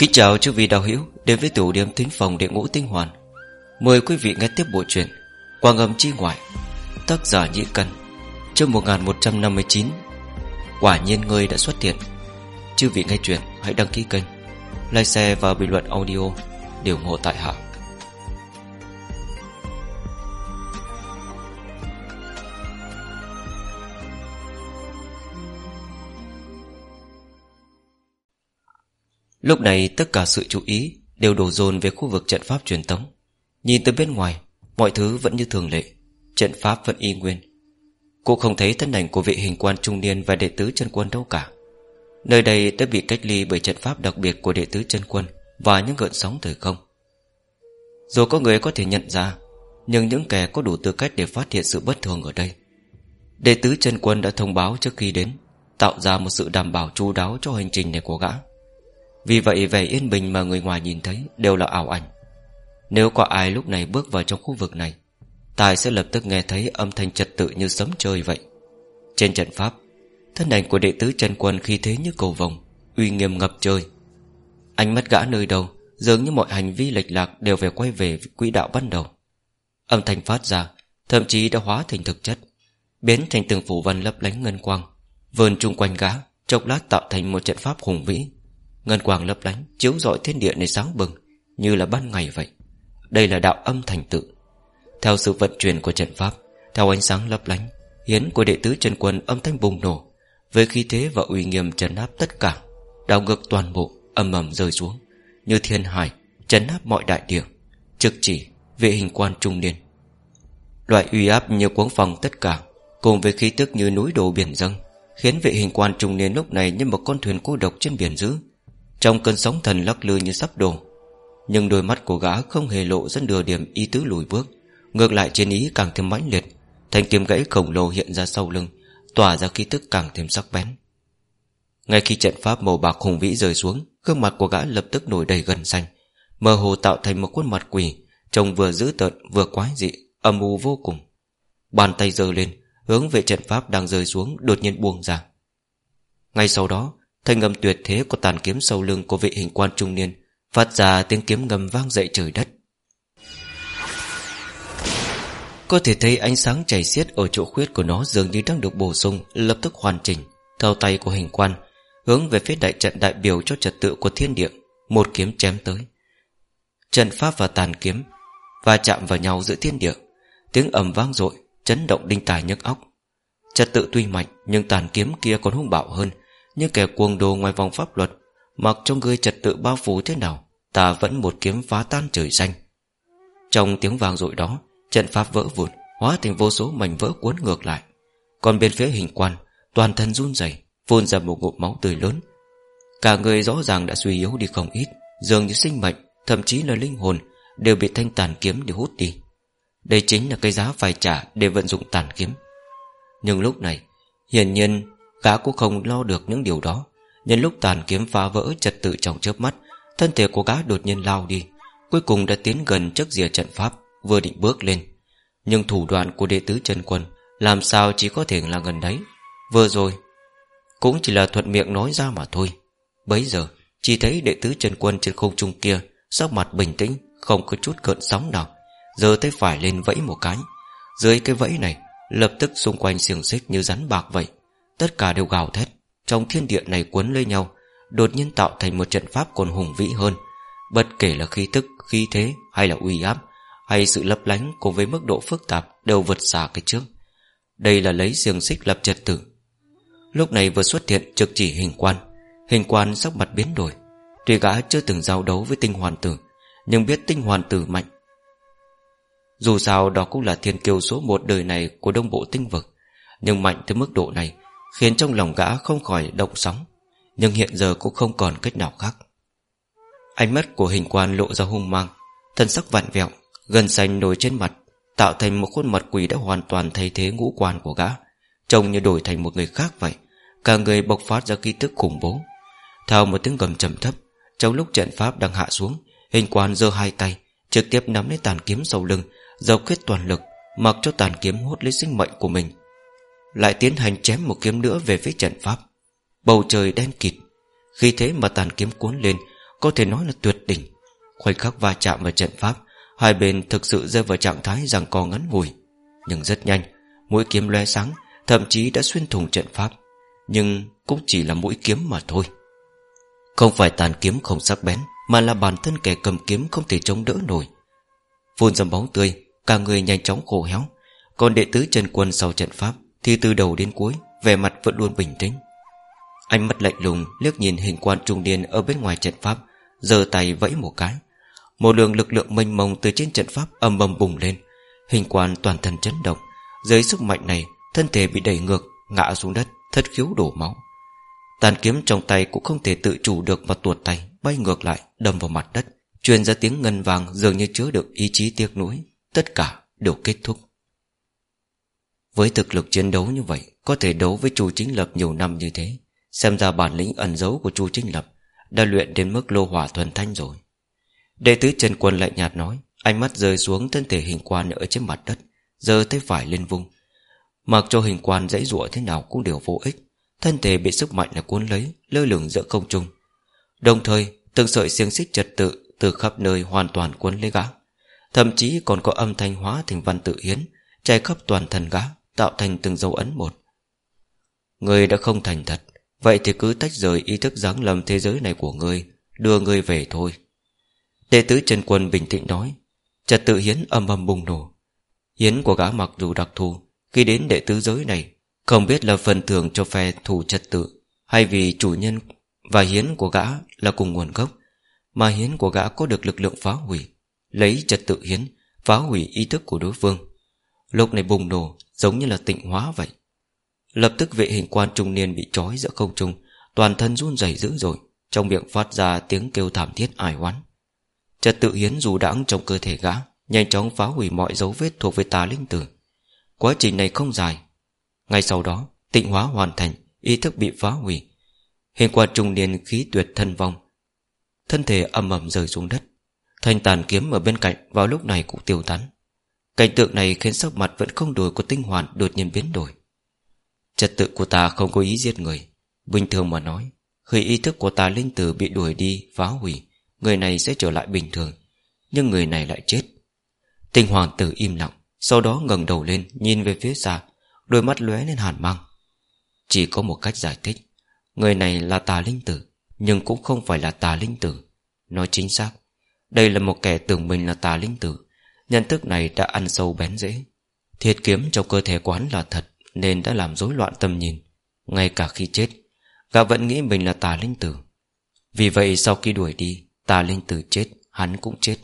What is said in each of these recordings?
Kính chào chư vị đạo hữu đến với tủ điểm thính phòng địa ngũ tinh hoàn. Mời quý vị nghe tiếp bộ truyện Quang âm chi ngoại, Tác giả Nhĩ Cần Chương 1159 Quả nhiên ngươi đã xuất hiện. Chư vị nghe chuyện hãy đăng ký kênh, Like share và bình luận audio Để ủng hộ tại hạ. Lúc này tất cả sự chú ý Đều đổ dồn về khu vực trận pháp truyền tống. Nhìn từ bên ngoài, Mọi thứ vẫn như thường lệ, Trận pháp vẫn y nguyên. Cô không thấy thân ảnh của vị hình quan trung niên Và đệ tứ chân quân đâu cả. Nơi đây đã bị cách ly bởi trận pháp đặc biệt Của đệ tứ chân quân Và những gợn sóng thời không. Dù có người có thể nhận ra, Nhưng những kẻ có đủ tư cách để phát hiện sự bất thường ở đây. Đệ tứ chân quân đã thông báo trước khi đến, Tạo ra một sự đảm bảo chu đáo cho hành trình này của gã vì vậy vẻ yên bình mà người ngoài nhìn thấy Đều là ảo ảnh. Nếu có ai lúc này bước vào trong khu vực này Tài sẽ lập tức nghe thấy âm thanh trật tự như sấm trời vậy. Trên trận pháp, Thân ảnh của đệ tứ chân quân khi thế như cầu vồng, Uy nghiêm ngập trời. Ánh mắt gã nơi đâu Dường như mọi hành vi lệch lạc Đều phải quay về quỹ đạo ban đầu. Âm thanh phát ra, Thậm chí đã hóa thành thực chất, Biến thành từng phủ văn lấp lánh ngân quang Vườn chung quanh gã, Chốc lát tạo thành một trận pháp hùng vĩ. Ngân quang lấp lánh, Chiếu rọi thiên địa này sáng bừng, Như là ban ngày vậy. Đây là đạo âm thành tự Theo sự vận chuyển của trận pháp, Theo ánh sáng lấp lánh, Hiến của đệ tứ trần quân âm thanh bùng nổ, Với khí thế và uy nghiêm trấn áp tất cả Đào ngược toàn bộ, Âm ầm rơi xuống, Như thiên hải, Trấn áp mọi đại địa, Trực chỉ vệ hình quan trung niên. Loại uy áp như cuống phòng tất cả, Cùng với khí tức như núi đổ biển dâng, Khiến vệ hình quan trung niên lúc này Như một con thuyền cô độc trên biển dữ trong cơn sóng thần lắc lư như sắp đổ, Nhưng đôi mắt của gã không hề lộ ra đưa điểm ý tứ lùi bước, Ngược lại chiến ý càng thêm mãnh liệt, Thanh kiếm gãy khổng lồ hiện ra sau lưng, Tỏa ra khí tức càng thêm sắc bén. Ngay khi trận pháp màu bạc hùng vĩ rơi xuống, Gương mặt của gã lập tức nổi đầy gần xanh, Mơ hồ tạo thành một khuôn mặt quỷ, Trông vừa dữ tợn vừa quái dị, Âm u vô cùng. Bàn tay giơ lên, Hướng về trận pháp đang rơi xuống, Đột nhiên buông ra. Ngay sau đó Thanh âm tuyệt thế của tàn kiếm sâu lưng của vị hình quan trung niên Phát ra tiếng kiếm ngầm vang dậy trời đất. Có thể thấy ánh sáng chảy xiết Ở chỗ khuyết của nó dường như đang được bổ sung, Lập tức hoàn chỉnh, Theo tay của hình quan, Hướng về phía đại trận đại biểu cho trật tự của thiên địa, Một kiếm chém tới. Trận pháp và tàn kiếm và chạm vào nhau giữa thiên địa, Tiếng ầm vang dội, Chấn động đinh tài nhức óc. Trật tự tuy mạnh, Nhưng tàn kiếm kia còn hung bạo hơn như kẻ cuồng đồ ngoài vòng pháp luật, Mặc cho người trật tự bao phủ thế nào, Ta vẫn một kiếm phá tan trời xanh. Trong tiếng vang dội đó, Trận pháp vỡ vụn, Hóa thành vô số mảnh vỡ cuốn ngược lại. Còn bên phía hình quan, Toàn thân run rẩy, Phun ra một ngụm máu tươi lớn. Cả người rõ ràng đã suy yếu đi không ít, Dường như sinh mệnh, Thậm chí là linh hồn, Đều bị thanh tàn kiếm để hút đi. Đây chính là cái giá phải trả để vận dụng tàn kiếm. Nhưng lúc này, Hiển nhiên Gã cũng không lo được những điều đó. Nhân lúc tàn kiếm phá vỡ trật tự trong chớp mắt, Thân thể của gã đột nhiên lao đi, Cuối cùng đã tiến gần trước rìa trận pháp, Vừa định bước lên. Nhưng thủ đoạn của đệ tứ chân quân Làm sao chỉ có thể là gần đấy? Vừa rồi, Cũng chỉ là thuận miệng nói ra mà thôi. Bấy giờ, chỉ thấy đệ tứ chân quân trên không trung kia, Sắc mặt bình tĩnh, Không có chút cợn sóng nào Giờ tay phải lên vẫy một cái. Dưới cái vẫy này, Lập tức xung quanh xiềng xích như rắn bạc vậy Tất cả đều gào thét Trong thiên địa này cuốn lấy nhau Đột nhiên tạo thành một trận pháp còn hùng vĩ hơn. Bất kể là khí tức, khí thế Hay là uy áp Hay sự lấp lánh cùng với mức độ phức tạp Đều vượt xa cái trước. Đây là lấy xiềng xích lập trật tử Lúc này vừa xuất hiện trực chỉ hình quan Hình quan sắc mặt biến đổi. Tuy gã chưa từng giao đấu với tinh hoàn tử Nhưng biết tinh hoàn tử mạnh. Dù sao đó cũng là thiên kiêu số một đời này Của đông bộ tinh vực Nhưng mạnh tới mức độ này Khiến trong lòng gã không khỏi động sóng, Nhưng hiện giờ cũng không còn cách nào khác. Ánh mắt của hình quan lộ ra hung mang, Thân sắc vặn vẹo Gần xanh nổi trên mặt, Tạo thành một khuôn mặt quỷ đã hoàn toàn thay thế ngũ quan của gã, Trông như đổi thành một người khác vậy. Cả người bộc phát ra khí tức khủng bố. Theo một tiếng gầm trầm thấp, Trong lúc trận pháp đang hạ xuống, Hình quan giơ hai tay, Trực tiếp nắm lấy tàn kiếm sau lưng Dầu kết toàn lực, Mặc cho tàn kiếm hút lấy sinh mệnh của mình lại tiến hành chém một kiếm nữa về phía trận pháp. Bầu trời đen kịt, Khi thế mà tàn kiếm cuốn lên, Có thể nói là tuyệt đỉnh. Khoảnh khắc va chạm vào trận pháp, Hai bên thực sự rơi vào trạng thái rằng co ngắn ngủi. Nhưng rất nhanh, Mũi kiếm lóe sáng, Thậm chí đã xuyên thủng trận pháp. Nhưng cũng chỉ là mũi kiếm mà thôi. Không phải tàn kiếm không sắc bén, Mà là bản thân kẻ cầm kiếm không thể chống đỡ nổi. Phun ra máu tươi, Cả người nhanh chóng khổ héo. Còn đệ tứ trần quân sau trận pháp thì từ đầu đến cuối, Vẻ mặt vẫn luôn bình tĩnh. Anh mắt lạnh lùng liếc nhìn hình quan trung niên Ở bên ngoài trận pháp, giơ tay vẫy một cái. Một lượng lực lượng mênh mông từ trên trận pháp âm bầm bùng lên. Hình quan toàn thân chấn động. Dưới sức mạnh này, Thân thể bị đẩy ngược, Ngã xuống đất, Thất khiếu đổ máu. Tàn kiếm trong tay cũng không thể tự chủ được Mà tuột tay, Bay ngược lại, Đâm vào mặt đất. Truyền ra tiếng ngân vàng Dường như chứa được ý chí tiếc nuối. Tất cả đều kết thúc. Với thực lực chiến đấu như vậy, Có thể đấu với chu chính lập nhiều năm như thế. Xem ra bản lĩnh ẩn giấu của chu chính lập Đã luyện đến mức lô hỏa thuần thanh rồi. Đệ tứ Trần Quân lạnh nhạt nói, Ánh mắt rơi xuống thân thể hình quan ở trên mặt đất Giờ tay phải lên vung. Mặc cho hình quan dãy rụa thế nào cũng đều vô ích, Thân thể bị sức mạnh là cuốn lấy, Lơ lửng giữa không trung. Đồng thời, từng sợi xiềng xích trật tự Từ khắp nơi hoàn toàn cuốn lấy gã. Thậm chí còn có âm thanh hóa thành văn tự hiến Chạy khắp toàn thân gã. Tạo thành từng dấu ấn một. Người đã không thành thật, Vậy thì cứ tách rời ý thức giáng lầm thế giới này của ngươi Đưa ngươi về thôi. Đệ tứ Trần Quân bình tĩnh nói, Trật tự hiến âm âm bùng nổ. Hiến của gã mặc dù đặc thù, Khi đến đệ tứ giới này, Không biết là phần thưởng cho phe thủ trật tự, Hay vì chủ nhân và hiến của gã là cùng nguồn gốc, Mà hiến của gã có được lực lượng phá hủy, Lấy trật tự hiến, Phá hủy ý thức của đối phương. Lúc này bùng nổ, giống như là tịnh hóa vậy. Lập tức vệ hình quan trung niên bị trói giữa không trung, Toàn thân run rẩy dữ rồi Trong miệng phát ra tiếng kêu thảm thiết ải oán. Trật tự hiến dù đãng trong cơ thể gã, Nhanh chóng phá hủy mọi dấu vết thuộc về tà linh tử. Quá trình này không dài. Ngay sau đó, Tịnh hóa hoàn thành, Ý thức bị phá hủy. Hình quan trung niên khí tuyệt thân vong. Thân thể ầm ầm rơi xuống đất. Thanh tàn kiếm ở bên cạnh vào lúc này cũng tiêu tán. Cảnh tượng này khiến sắc mặt vẫn không đổi của tinh hoàn đột nhiên biến đổi. Trật tự của ta không có ý giết người. Bình thường mà nói, Khi ý thức của ta linh tử bị đuổi đi, Phá hủy, Người này sẽ trở lại bình thường. Nhưng người này lại chết. Tinh hoàng tử im lặng, Sau đó ngẩng đầu lên, nhìn về phía xa, Đôi mắt lóe lên hàn mang. Chỉ có một cách giải thích, Người này là tà linh tử, Nhưng cũng không phải là tà linh tử. Nói chính xác, Đây là một kẻ tưởng mình là tà linh tử. Nhận thức này đã ăn sâu bén dễ. Thiết kiếm trong cơ thể quán là thật, Nên đã làm rối loạn tâm nhìn. Ngay cả khi chết, Gã vẫn nghĩ mình là tà linh tử. Vì vậy sau khi đuổi đi, Tà linh tử chết, Hắn cũng chết.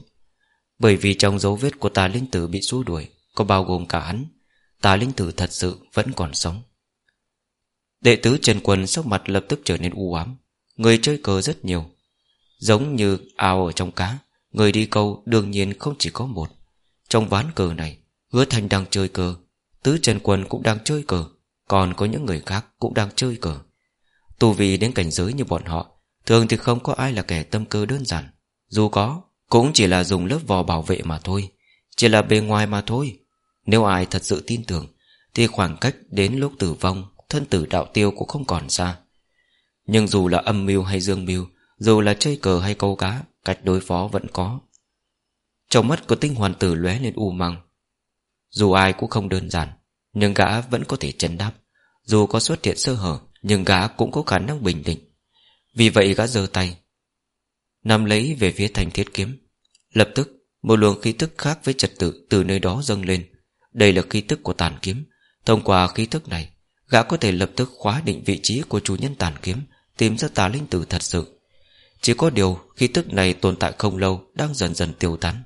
Bởi vì trong dấu vết của tà linh tử bị xua đuổi, Có bao gồm cả hắn, Tà linh tử thật sự vẫn còn sống. Đệ tứ Trần Quân sắc mặt lập tức trở nên u ám, Người chơi cờ rất nhiều. Giống như ao ở trong cá, Người đi câu đương nhiên không chỉ có một trong ván cờ này, Hứa Thành đang chơi cờ. Tứ Trần Quân cũng đang chơi cờ. Còn có những người khác cũng đang chơi cờ. Tù vì đến cảnh giới như bọn họ, Thường thì không có ai là kẻ tâm cơ đơn giản. Dù có, Cũng chỉ là dùng lớp vò bảo vệ mà thôi. Chỉ là bề ngoài mà thôi. Nếu ai thật sự tin tưởng, Thì khoảng cách đến lúc tử vong, Thân tử đạo tiêu cũng không còn xa. Nhưng dù là âm mưu hay dương mưu, Dù là chơi cờ hay câu cá, Cách đối phó vẫn có. Trong mắt của tinh hoàn tử lóe lên u măng Dù ai cũng không đơn giản, Nhưng gã vẫn có thể chân đáp. Dù có xuất hiện sơ hở, Nhưng gã cũng có khả năng bình định. Vì vậy gã giơ tay Nằm lấy về phía thành thiết kiếm. Lập tức, một luồng khí tức khác với trật tự Từ nơi đó dâng lên. Đây là khí tức của tàn kiếm. Thông qua khí tức này, Gã có thể lập tức khóa định vị trí của chủ nhân tàn kiếm, Tìm ra tà linh tử thật sự. Chỉ có điều, khí tức này tồn tại không lâu, Đang dần dần tiêu tán.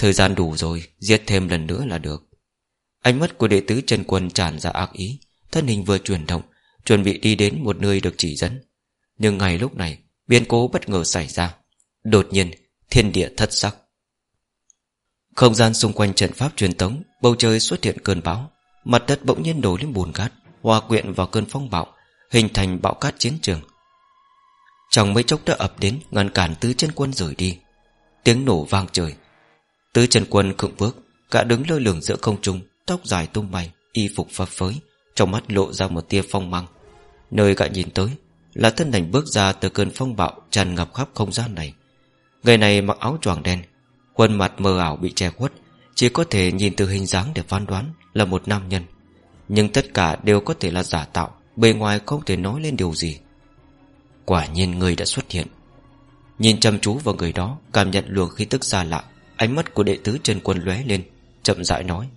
Thời gian đủ rồi, Giết thêm lần nữa là được. Ánh mắt của đệ tứ Trần Quân tràn ra ác ý, Thân hình vừa chuyển động, Chuẩn bị đi đến một nơi được chỉ dẫn. Nhưng ngày lúc này, Biến cố bất ngờ xảy ra. Đột nhiên, thiên địa thất sắc. Không gian xung quanh trận pháp truyền tống, Bầu trời xuất hiện cơn bão. Mặt đất bỗng nhiên đổ lên bùn cát, Hòa quyện vào cơn phong bạo, Hình thành bão cát chiến trường. Trong mấy chốc đã ập đến, Ngăn cản tứ chân quân rời đi. Tiếng nổ vang trời Tứ chân quân khựng bước Cả đứng lơ lửng giữa không trung, Tóc dài tung bay, Y phục phấp phới, Trong mắt lộ ra một tia phong mang. Nơi gã nhìn tới, Là thân ảnh bước ra từ cơn phong bạo Tràn ngập khắp không gian này. Người này mặc áo choàng đen, Khuôn mặt mờ ảo bị che khuất, Chỉ có thể nhìn từ hình dáng để phán đoán Là một nam nhân. Nhưng tất cả đều có thể là giả tạo, Bề ngoài không thể nói lên điều gì. Quả nhiên người đã xuất hiện. Nhìn chăm chú vào người đó, Cảm nhận luồng khí tức xa lạ Ánh mắt của đệ tứ Trần Quân lóe lên, Chậm rãi nói,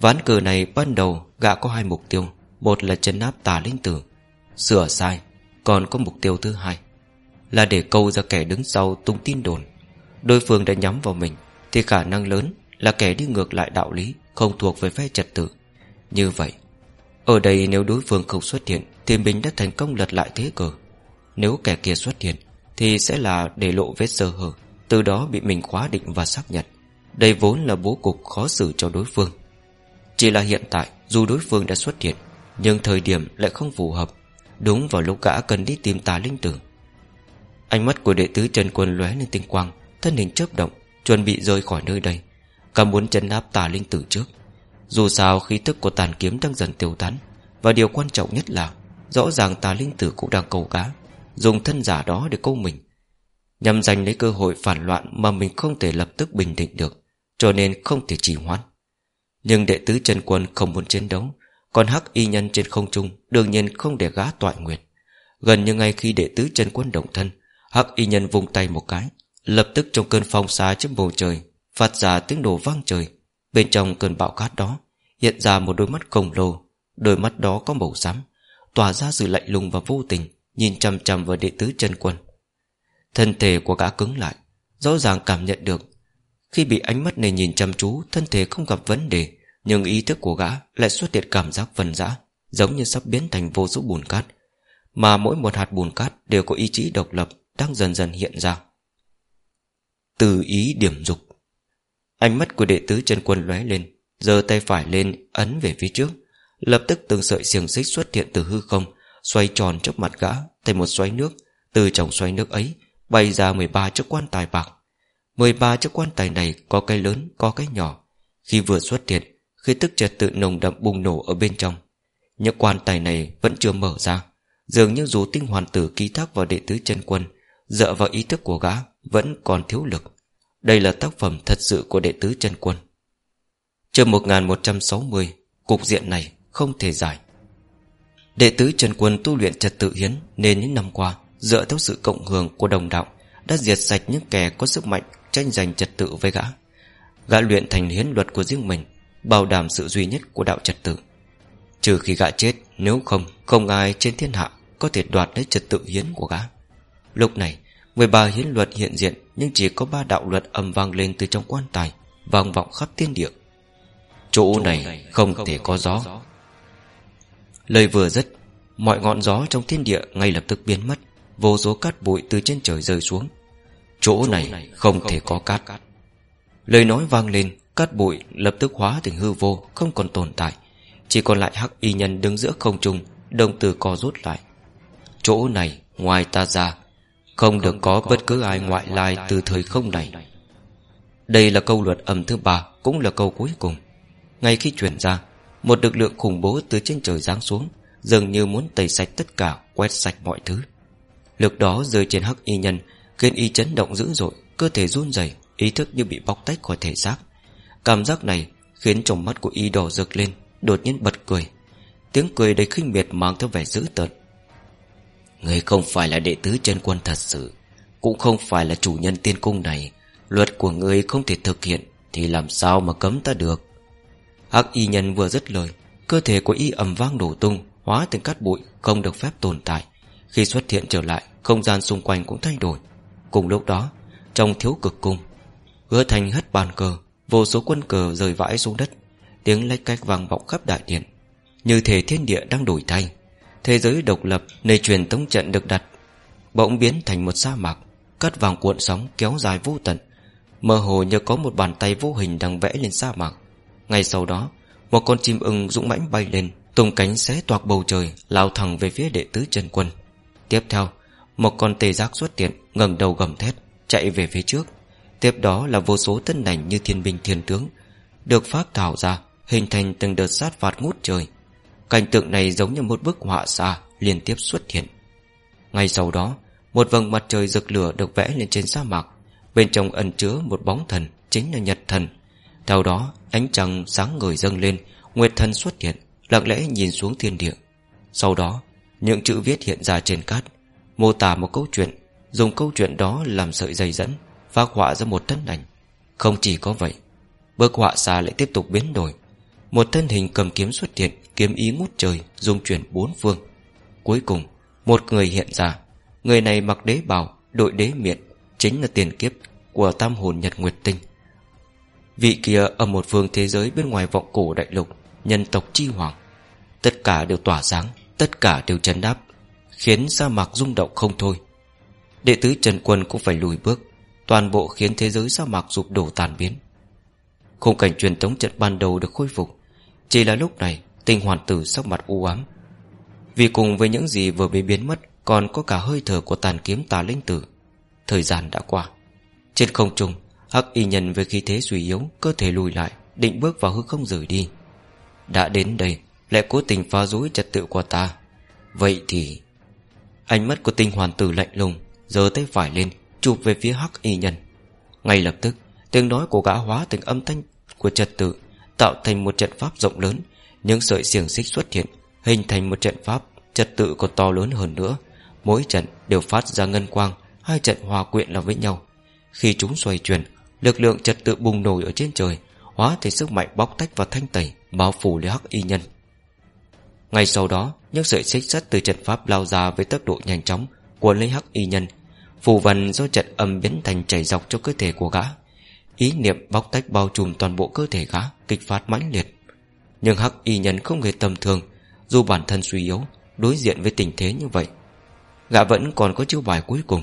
Ván cờ này ban đầu gã có hai mục tiêu, Một là chân áp tà linh tử, Sửa sai, Còn có mục tiêu thứ hai Là để câu ra kẻ đứng sau tung tin đồn. Đối phương đã nhắm vào mình Thì khả năng lớn là kẻ đi ngược lại đạo lý, Không thuộc về phe trật tự. Như vậy, Ở đây nếu đối phương không xuất hiện Thì mình đã thành công lật lại thế cờ. Nếu kẻ kia xuất hiện Thì sẽ là để lộ vết sơ hở. Từ đó bị mình khóa định và xác nhận Đây vốn là bố cục khó xử cho đối phương. Chỉ là hiện tại, Dù đối phương đã xuất hiện, Nhưng thời điểm lại không phù hợp. Đúng vào lúc gã cần đi tìm tà linh tử. Ánh mắt của đệ tứ Trần Quân lóe lên tinh quang, Thân hình chớp động, Chuẩn bị rời khỏi nơi đây. Cả muốn chân áp tà linh tử trước. Dù sao, khí tức của tàn kiếm đang dần tiêu tán, Và điều quan trọng nhất là, Rõ ràng tà linh tử cũng đang cầu cá Dùng thân giả đó để câu mình. Nhằm giành lấy cơ hội phản loạn Mà mình không thể lập tức bình định được, Cho nên không thể trì hoãn. Nhưng đệ tứ chân Quân không muốn chiến đấu, Còn hắc y nhân trên không trung Đương nhiên không để gã toại nguyệt. Gần như ngay khi đệ tứ chân Quân động thân, Hắc y nhân vùng tay một cái, Lập tức trong cơn phong xa trên bầu trời Phát ra tiếng đổ vang trời. Bên trong cơn bão cát đó Hiện ra một đôi mắt khổng lồ, Đôi mắt đó có màu xám, Tỏa ra sự lạnh lùng và vô tình, Nhìn chăm chăm vào đệ tứ chân quân. Thân thể của gã cứng lại, Rõ ràng cảm nhận được. Khi bị ánh mắt này nhìn chăm chú, Thân thể không gặp vấn đề, Nhưng ý thức của gã lại xuất hiện cảm giác vần dã, Giống như sắp biến thành vô số bùn cát. Mà mỗi một hạt bùn cát Đều có ý chí độc lập Đang dần dần hiện ra. Từ ý điểm dục. Ánh mắt của đệ tứ chân quân lóe lên, giơ tay phải lên, ấn về phía trước. Lập tức từng sợi xiềng xích xuất hiện từ hư không, Xoay tròn trước mặt gã, Thành một xoáy nước. Từ trong xoáy nước ấy Bay ra 13 chiếc quan tài bạc. 13 chiếc quan tài này có cái lớn, có cái nhỏ. Khi vừa xuất hiện Khi tức trật tự nồng đậm bùng nổ ở bên trong. Những quan tài này vẫn chưa mở ra. Dường như dù tinh hoàn tử ký thác vào đệ tứ chân quân, Dựa vào ý thức của gã, Vẫn còn thiếu lực. Đây là tác phẩm thật sự của đệ tứ chân quân. Chương 1160 Cục diện này không thể giải. Đệ tứ Trần Quân tu luyện trật tự hiến Nên những năm qua Dựa theo sự cộng hưởng của đồng đạo Đã diệt sạch những kẻ có sức mạnh Tranh giành trật tự với gã. Gã luyện thành hiến luật của riêng mình Bảo đảm sự duy nhất của đạo trật tự. Trừ khi gã chết Nếu không, không ai trên thiên hạ Có thể đoạt lấy trật tự hiến của gã. Lúc này 13 hiến luật hiện diện Nhưng chỉ có ba đạo luật âm vang lên từ trong quan tài Vang vọng khắp thiên địa. Chỗ này không thể có gió. Lời vừa dứt Mọi ngọn gió trong thiên địa ngay lập tức biến mất Vô số cát bụi từ trên trời rơi xuống. Chỗ này không thể có cát. Lời nói vang lên Cát bụi lập tức hóa thành hư vô Không còn tồn tại. Chỉ còn lại hắc y nhân đứng giữa không trung Đồng từ co rút lại. Chỗ này ngoài ta ra Không được có bất cứ ai ngoại lai từ thời không này. Đây là câu luật âm thứ ba Cũng là câu cuối cùng. Ngay khi chuyển ra Một lực lượng khủng bố từ trên trời giáng xuống Dường như muốn tẩy sạch tất cả Quét sạch mọi thứ Lực đó rơi trên hắc y nhân, Khiến y chấn động dữ dội, Cơ thể run rẩy, Ý thức như bị bóc tách khỏi thể xác. Cảm giác này khiến trong mắt của y đỏ rực lên, Đột nhiên bật cười. Tiếng cười đầy khinh miệt mang theo vẻ dữ tợn. Người không phải là đệ tứ chân quân thật sự, Cũng không phải là chủ nhân tiên cung này. Luật của người không thể thực hiện, Thì làm sao mà cấm ta được? Hắc y nhân vừa dứt lời, Cơ thể của y ầm vang đổ tung, Hóa thành cát bụi, không được phép tồn tại. Khi xuất hiện trở lại, Không gian xung quanh cũng thay đổi. Cùng lúc đó, Trong thiếu cực cung, Hứa thành hất bàn cờ, Vô số quân cờ rời vãi xuống đất. Tiếng lách cách vang vọng khắp đại điện. Như thể thiên địa đang đổi thay. Thế giới độc lập, nơi truyền tống trận được đặt, Bỗng biến thành một sa mạc Cắt vàng cuộn sóng kéo dài vô tận. Mơ hồ như có một bàn tay vô hình đang vẽ lên sa mạc. Ngay sau đó, Một con chim ưng dũng mãnh bay lên, Tung cánh xé toạc bầu trời, Lao thẳng về phía đệ tứ Trần Quân. Tiếp theo, Một con tê giác xuất hiện, ngẩng đầu gầm thét, Chạy về phía trước. Tiếp đó là vô số tân ảnh như thiên binh thiên tướng, Được phát thảo ra, Hình thành từng đợt sát phạt ngút trời. Cảnh tượng này giống như một bức họa xa Liên tiếp xuất hiện. Ngay sau đó, Một vầng mặt trời rực lửa được vẽ lên trên sa mạc, Bên trong ẩn chứa một bóng thần, Chính là nhật thần. Theo đó, ánh trăng sáng ngời dâng lên, Nguyệt thần xuất hiện, Lặng lẽ nhìn xuống thiên địa. Sau đó những chữ viết hiện ra trên cát. Mô tả một câu chuyện, Dùng câu chuyện đó làm sợi dây dẫn, Phác họa ra một thân ảnh. Không chỉ có vậy, Bức họa xa lại tiếp tục biến đổi. Một thân hình cầm kiếm xuất hiện, Kiếm ý ngút trời Dùng chuyển bốn phương. Cuối cùng, Một người hiện ra. Người này mặc đế bào, Đội đế miệng Chính là tiền kiếp Của tam hồn nhật nguyệt tinh. Vị kia ở một phương thế giới bên ngoài vọng cổ đại lục, Nhân tộc chi hoàng. Tất cả đều tỏa sáng. Tất cả đều chấn áp, Khiến sa mạc rung động không thôi. Đệ tứ Trần Quân cũng phải lùi bước, Toàn bộ khiến thế giới sa mạc sụp đổ tàn biến. Khung cảnh truyền tống trận ban đầu được khôi phục, Chỉ là lúc này Tinh hoàn tử sắc mặt u ám. Vì cùng với những gì vừa bị biến mất, Còn có cả hơi thở của tàn kiếm tà linh tử. Thời gian đã qua. Trên không trung, Hắc y nhân với khí thế suy yếu, Cơ thể lùi lại, Định bước vào hư không rời đi. Đã đến đây lại cố tình phá rối trật tự của ta. Vậy thì, Ánh mắt của tinh hoàn tử lạnh lùng, giơ tay phải lên, Chụp về phía hắc y nhân. Ngay lập tức, tiếng nói của gã hóa thành âm thanh của trật tự, Tạo thành một trận pháp rộng lớn. Những sợi xiềng xích xuất hiện, Hình thành một trận pháp Trật tự còn to lớn hơn nữa. Mỗi trận đều phát ra ngân quang, Hai trận hòa quyện là với nhau. Khi chúng xoay chuyển, Lực lượng trật tự bùng nổi ở trên trời, Hóa thành sức mạnh bóc tách và thanh tẩy, Bao phủ lấy hắc y nhân. Ngay sau đó, những sợi xích sắt từ trận pháp lao ra với tốc độ nhanh chóng Cuốn lấy hắc y nhân, Phù văn do trận âm biến thành chảy dọc cho cơ thể của gã. Ý niệm bóc tách bao trùm toàn bộ cơ thể gã Kịch phát mãnh liệt. Nhưng hắc y nhân không hề tầm thường, Dù bản thân suy yếu, Đối diện với tình thế như vậy, Gã vẫn còn có chiêu bài cuối cùng.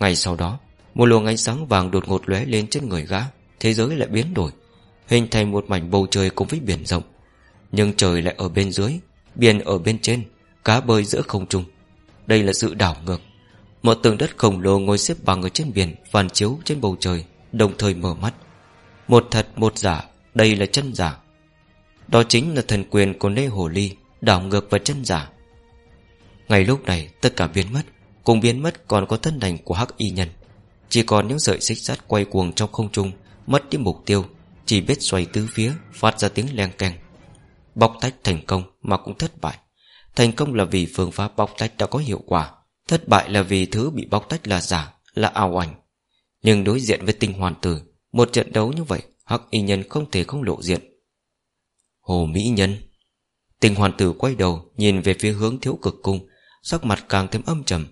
Ngay sau đó, Một luồng ánh sáng vàng đột ngột lóe lên trên người gã, Thế giới lại biến đổi, Hình thành một mảnh bầu trời cùng với biển rộng. Nhưng trời lại ở bên dưới Biển ở bên trên, Cá bơi giữa không trung. Đây là sự đảo ngược. Một tường đất khổng lồ ngồi xếp bằng ở trên biển, Phản chiếu trên bầu trời, Đồng thời mở mắt. Một thật một giả, Đây là chân giả. Đó chính là thần quyền của Lê Hồ Ly, Đảo ngược và chân giả. Ngay lúc này, tất cả biến mất. Cùng biến mất còn có thân đành của hắc y nhân. Chỉ còn những sợi xích sắt quay cuồng trong không trung, Mất đi mục tiêu. Chỉ biết xoay tứ phía, Phát ra tiếng len keng. Bóc tách thành công mà cũng thất bại. Thành công là vì phương pháp bóc tách đã có hiệu quả. Thất bại là vì thứ bị bóc tách là giả, Là ảo ảnh. Nhưng đối diện với tinh hoàn tử, Một trận đấu như vậy, Hắc y nhân không thể không lộ diện. Hồ Mỹ Nhân. Tinh hoàn tử quay đầu, Nhìn về phía hướng thiếu cực cung. Sắc mặt càng thêm âm trầm,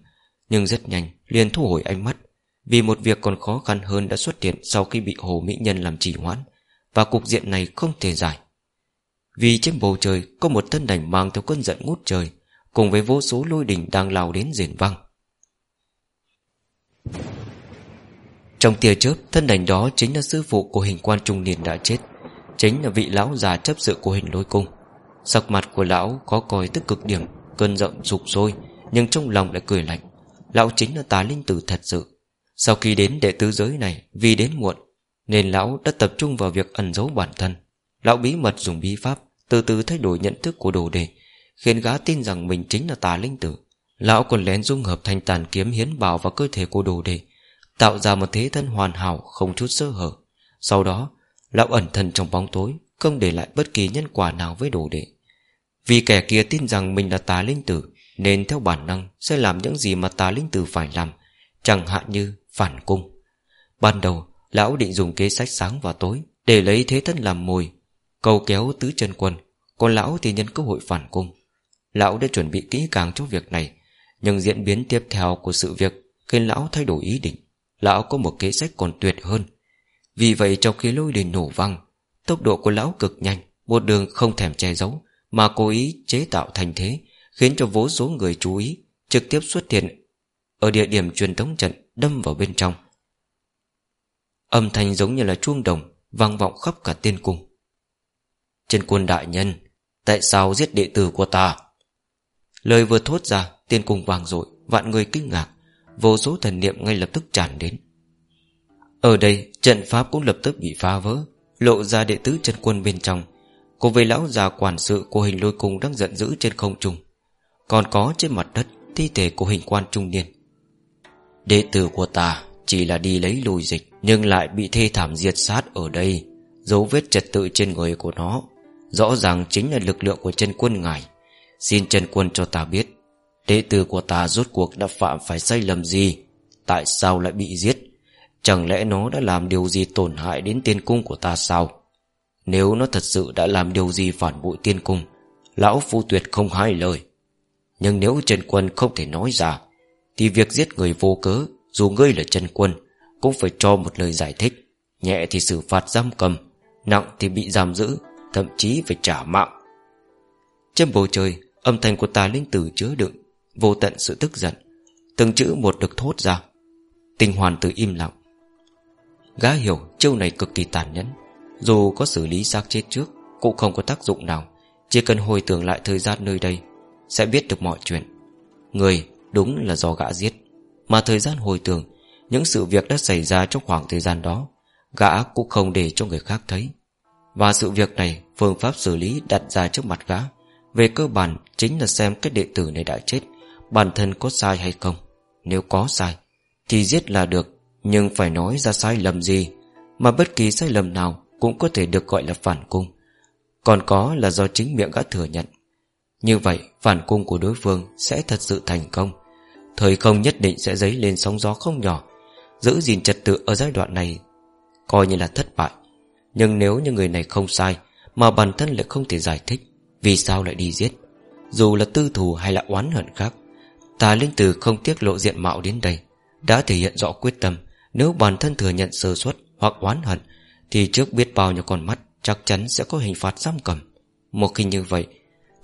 Nhưng rất nhanh, liền thu hồi ánh mắt. Vì một việc còn khó khăn hơn đã xuất hiện Sau khi bị Hồ Mỹ Nhân làm trì hoãn, Và cục diện này không thể giải vì trên bầu trời có một thân ảnh mang theo cơn giận ngút trời, Cùng với vô số lôi đình đang lao đến rền văng Trong tia chớp, Thân ảnh đó chính là sư phụ của hình quan trung niên đã chết, Chính là vị lão già chấp sự của hình lôi cung. Sắc mặt của lão có coi tức cực điểm, Cơn giận sụp sôi, Nhưng trong lòng lại cười lạnh. Lão chính là tà linh tử thật sự. Sau khi đến đệ tứ giới này, Vì đến muộn, Nên lão đã tập trung vào việc ẩn giấu bản thân. Lão bí mật dùng bí pháp. Từ từ thay đổi nhận thức của đồ đề Khiến gã tin rằng mình chính là tà linh tử. Lão còn lén dung hợp thành tàn kiếm hiến bảo vào cơ thể của đồ đề Tạo ra một thế thân hoàn hảo Không chút sơ hở. Sau đó, Lão ẩn thân trong bóng tối, Không để lại bất kỳ nhân quả nào với đồ đệ. Vì kẻ kia tin rằng mình là tà linh tử, Nên theo bản năng Sẽ làm những gì mà tà linh tử phải làm, Chẳng hạn như phản cung. Ban đầu, Lão định dùng kế sách sáng và tối Để lấy thế thân làm mồi Cầu kéo tứ chân quân, Còn lão thì nhân cơ hội phản cung. Lão đã chuẩn bị kỹ càng cho việc này, Nhưng diễn biến tiếp theo của sự việc Khiến lão thay đổi ý định. Lão có một kế sách còn tuyệt hơn. Vì vậy trong khi lôi đình nổ văng Tốc độ của lão cực nhanh, Một đường không thèm che giấu, Mà cố ý chế tạo thành thế, Khiến cho vô số người chú ý Trực tiếp xuất hiện Ở địa điểm truyền thống trận đâm vào bên trong. Âm thanh giống như là chuông đồng vang vọng khắp cả tiên cung trên quân đại nhân, Tại sao giết đệ tử của ta? Lời vừa thốt ra, Tiên cung vang dội, Vạn người kinh ngạc, Vô số thần niệm ngay lập tức tràn đến. Ở đây, trận pháp cũng lập tức bị phá vỡ, Lộ ra đệ tứ chân quân bên trong. Cùng với lão già quản sự của hình lôi cung Đang giận dữ trên không trung. Còn có trên mặt đất, Thi thể của hình quan trung niên. Đệ tử của ta Chỉ là đi lấy lùi dịch, Nhưng lại bị thê thảm diệt sát ở đây, Dấu vết trật tự trên người của nó. Rõ ràng chính là lực lượng của chân quân ngài. Xin chân quân cho ta biết, Đệ tử của ta rốt cuộc đã phạm phải sai lầm gì? Tại sao lại bị giết? Chẳng lẽ nó đã làm điều gì tổn hại đến tiên cung của ta sao? Nếu nó thật sự đã làm điều gì phản bội tiên cung, Lão phu tuyệt không hai lời. Nhưng nếu Trần Quân không thể nói ra, Thì việc giết người vô cớ, Dù ngươi là Trần Quân, Cũng phải cho một lời giải thích. Nhẹ thì xử phạt giam cầm, Nặng thì bị giam giữ. Thậm chí phải trả mạng. Trên bầu trời, Âm thanh của tà linh tử chứa đựng, Vô tận sự tức giận, Từng chữ một được thốt ra. Tình hoàn tử im lặng. Gã hiểu chiêu này cực kỳ tàn nhẫn, Dù có xử lý xác chết trước Cũng không có tác dụng nào, Chỉ cần hồi tưởng lại thời gian nơi đây, Sẽ biết được mọi chuyện. Người đúng là do gã giết, Mà thời gian hồi tưởng, Những sự việc đã xảy ra trong khoảng thời gian đó, Gã cũng không để cho người khác thấy. Và sự việc này Phương pháp xử lý đặt ra trước mặt gã. Về cơ bản, chính là xem cái đệ tử này đã chết, Bản thân có sai hay không. Nếu có sai, Thì giết là được, Nhưng phải nói ra sai lầm gì, Mà bất kỳ sai lầm nào Cũng có thể được gọi là phản cung. Còn có là do chính miệng gã thừa nhận. Như vậy, phản cung của đối phương Sẽ thật sự thành công. Thời không nhất định sẽ dấy lên sóng gió không nhỏ, Giữ gìn trật tự ở giai đoạn này Coi như là thất bại. Nhưng nếu như người này không sai, Mà bản thân lại không thể giải thích, Vì sao lại đi giết? Dù là tư thù hay là oán hận khác, Tà Linh Tử không tiết lộ diện mạo đến đây, Đã thể hiện rõ quyết tâm. Nếu bản thân thừa nhận sơ suất hoặc oán hận, Thì trước biết bao nhiêu con mắt Chắc chắn sẽ có hình phạt giam cầm. Một khi như vậy,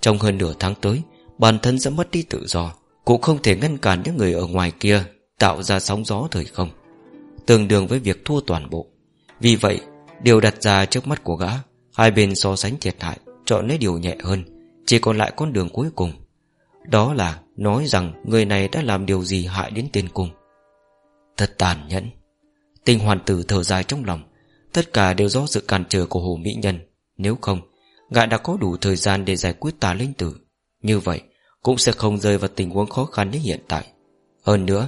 Trong hơn nửa tháng tới, Bản thân sẽ mất đi tự do, Cũng không thể ngăn cản những người ở ngoài kia Tạo ra sóng gió thời không. Tương đương với việc thua toàn bộ. Vì vậy Điều đặt ra trước mắt của gã. Hai bên so sánh thiệt hại, Chọn lấy điều nhẹ hơn, Chỉ còn lại con đường cuối cùng. Đó là Nói rằng người này đã làm điều gì hại đến tiên cung. Thật tàn nhẫn. Tình hoàn tử thở dài trong lòng. Tất cả đều do sự cản trở của hồ mỹ nhân. Nếu không, Gã đã có đủ thời gian để giải quyết tà linh tử. Như vậy, Cũng sẽ không rơi vào tình huống khó khăn như hiện tại. Hơn nữa,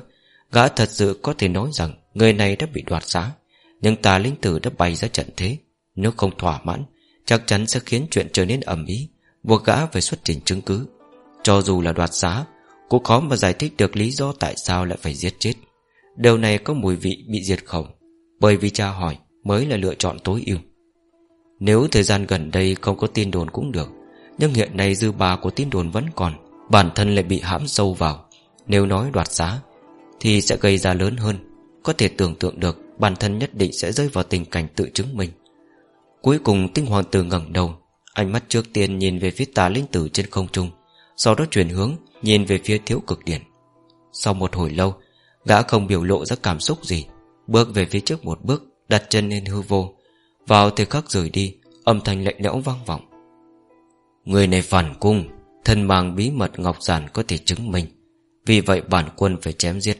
Gã thật sự có thể nói rằng Người này đã bị đoạt giá. Nhưng tà linh tử đã bày ra trận thế. Nếu không thỏa mãn, Chắc chắn sẽ khiến chuyện trở nên ẩm ý Buộc gã phải xuất trình chứng cứ. Cho dù là đoạt giá, cũng khó mà giải thích được lý do tại sao lại phải giết chết. Điều này có mùi vị bị diệt khẩu, Bởi vì cha hỏi Mới là lựa chọn tối ưu. Nếu thời gian gần đây không có tin đồn cũng được, Nhưng hiện nay dư bà của tin đồn vẫn còn, Bản thân lại bị hãm sâu vào. Nếu nói đoạt giá, Thì sẽ gây ra lớn hơn, Có thể tưởng tượng được. Bản thân nhất định sẽ rơi vào tình cảnh tự chứng minh. Cuối cùng, tinh hoàng tử ngẩng đầu, Ánh mắt trước tiên nhìn về phía tà linh tử trên không trung, Sau đó chuyển hướng, Nhìn về phía thiếu cực điển Sau một hồi lâu, Gã không biểu lộ ra cảm xúc gì, Bước về phía trước một bước, Đặt chân lên hư vô. Vào thời khắc rời đi, Âm thanh lạnh lẽo vang vọng. Người này phản cung, Thân mang bí mật ngọc giản có thể chứng minh, Vì vậy bản quân phải chém giết.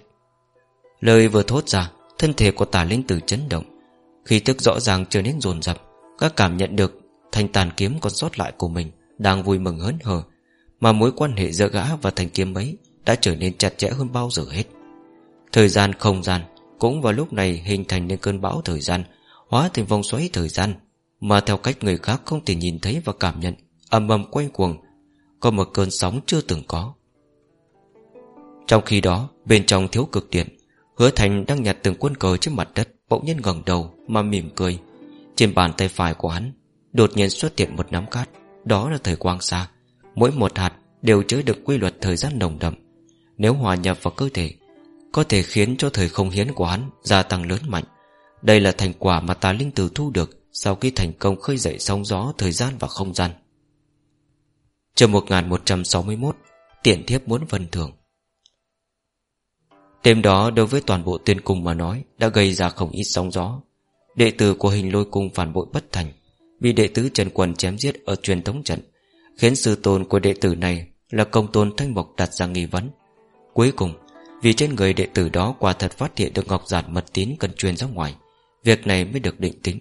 Lời vừa thốt ra Thân thể của tà linh tử chấn động. Khi tức rõ ràng trở nên dồn dập, Các cảm nhận được thanh tàn kiếm còn sót lại của mình Đang vui mừng hớn hở, mà mối quan hệ giữa gã và thanh kiếm ấy Đã trở nên chặt chẽ hơn bao giờ hết. Thời gian không gian Cũng vào lúc này hình thành nên cơn bão thời gian, Hóa thành vòng xoáy thời gian, Mà theo cách người khác không thể nhìn thấy và cảm nhận, ầm ầm quay cuồng, Có một cơn sóng chưa từng có. Trong khi đó, Bên trong thiếu cực điện Hứa thành đang nhặt từng quân cờ trên mặt đất, Bỗng nhiên ngẩng đầu mà mỉm cười. Trên bàn tay phải của hắn, Đột nhiên xuất hiện một nắm cát. Đó là thời quang xa Mỗi một hạt đều chứa được quy luật thời gian nồng đậm. Nếu hòa nhập vào cơ thể, Có thể khiến cho thời không hiến của hắn Gia tăng lớn mạnh. Đây là thành quả mà tà linh tử thu được Sau khi thành công khơi dậy sóng gió, Thời gian và không gian. Trường 1161 Tiện thiếp muốn vân thường Đêm đó, đối với toàn bộ tiên cung mà nói, Đã gây ra không ít sóng gió. Đệ tử của hình lôi cung phản bội bất thành, bị đệ tử Trần Quần chém giết ở truyền thống trận, Khiến sư tôn của đệ tử này Là công tôn thanh mộc đặt ra nghi vấn. Cuối cùng, Vì trên người đệ tử đó quả thật phát hiện được ngọc giản mật tín cần truyền ra ngoài, Việc này mới được định tính.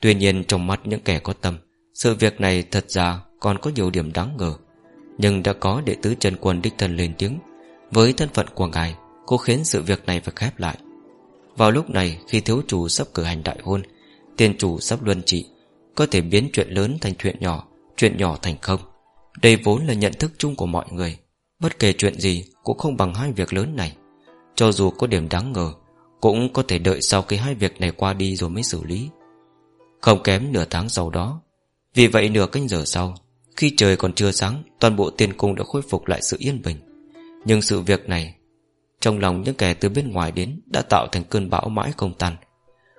Tuy nhiên, trong mắt những kẻ có tâm, Sự việc này thật ra còn có nhiều điểm đáng ngờ. Nhưng đã có đệ tử Trần Quân đích thân lên tiếng, Với thân phận của ngài Cô khiến sự việc này phải khép lại. Vào lúc này, khi thiếu chủ sắp cử hành đại hôn Tiền chủ sắp luân trị, Có thể biến chuyện lớn thành chuyện nhỏ Chuyện nhỏ thành không. Đây vốn là nhận thức chung của mọi người. Bất kể chuyện gì, cũng không bằng hai việc lớn này. Cho dù có điểm đáng ngờ, Cũng có thể đợi sau khi hai việc này qua đi rồi mới xử lý. Không kém nửa tháng sau đó. Vì vậy nửa canh giờ sau, Khi trời còn chưa sáng, Toàn bộ tiên cung đã khôi phục lại sự yên bình. Nhưng sự việc này trong lòng những kẻ từ bên ngoài đến Đã tạo thành cơn bão mãi không tan.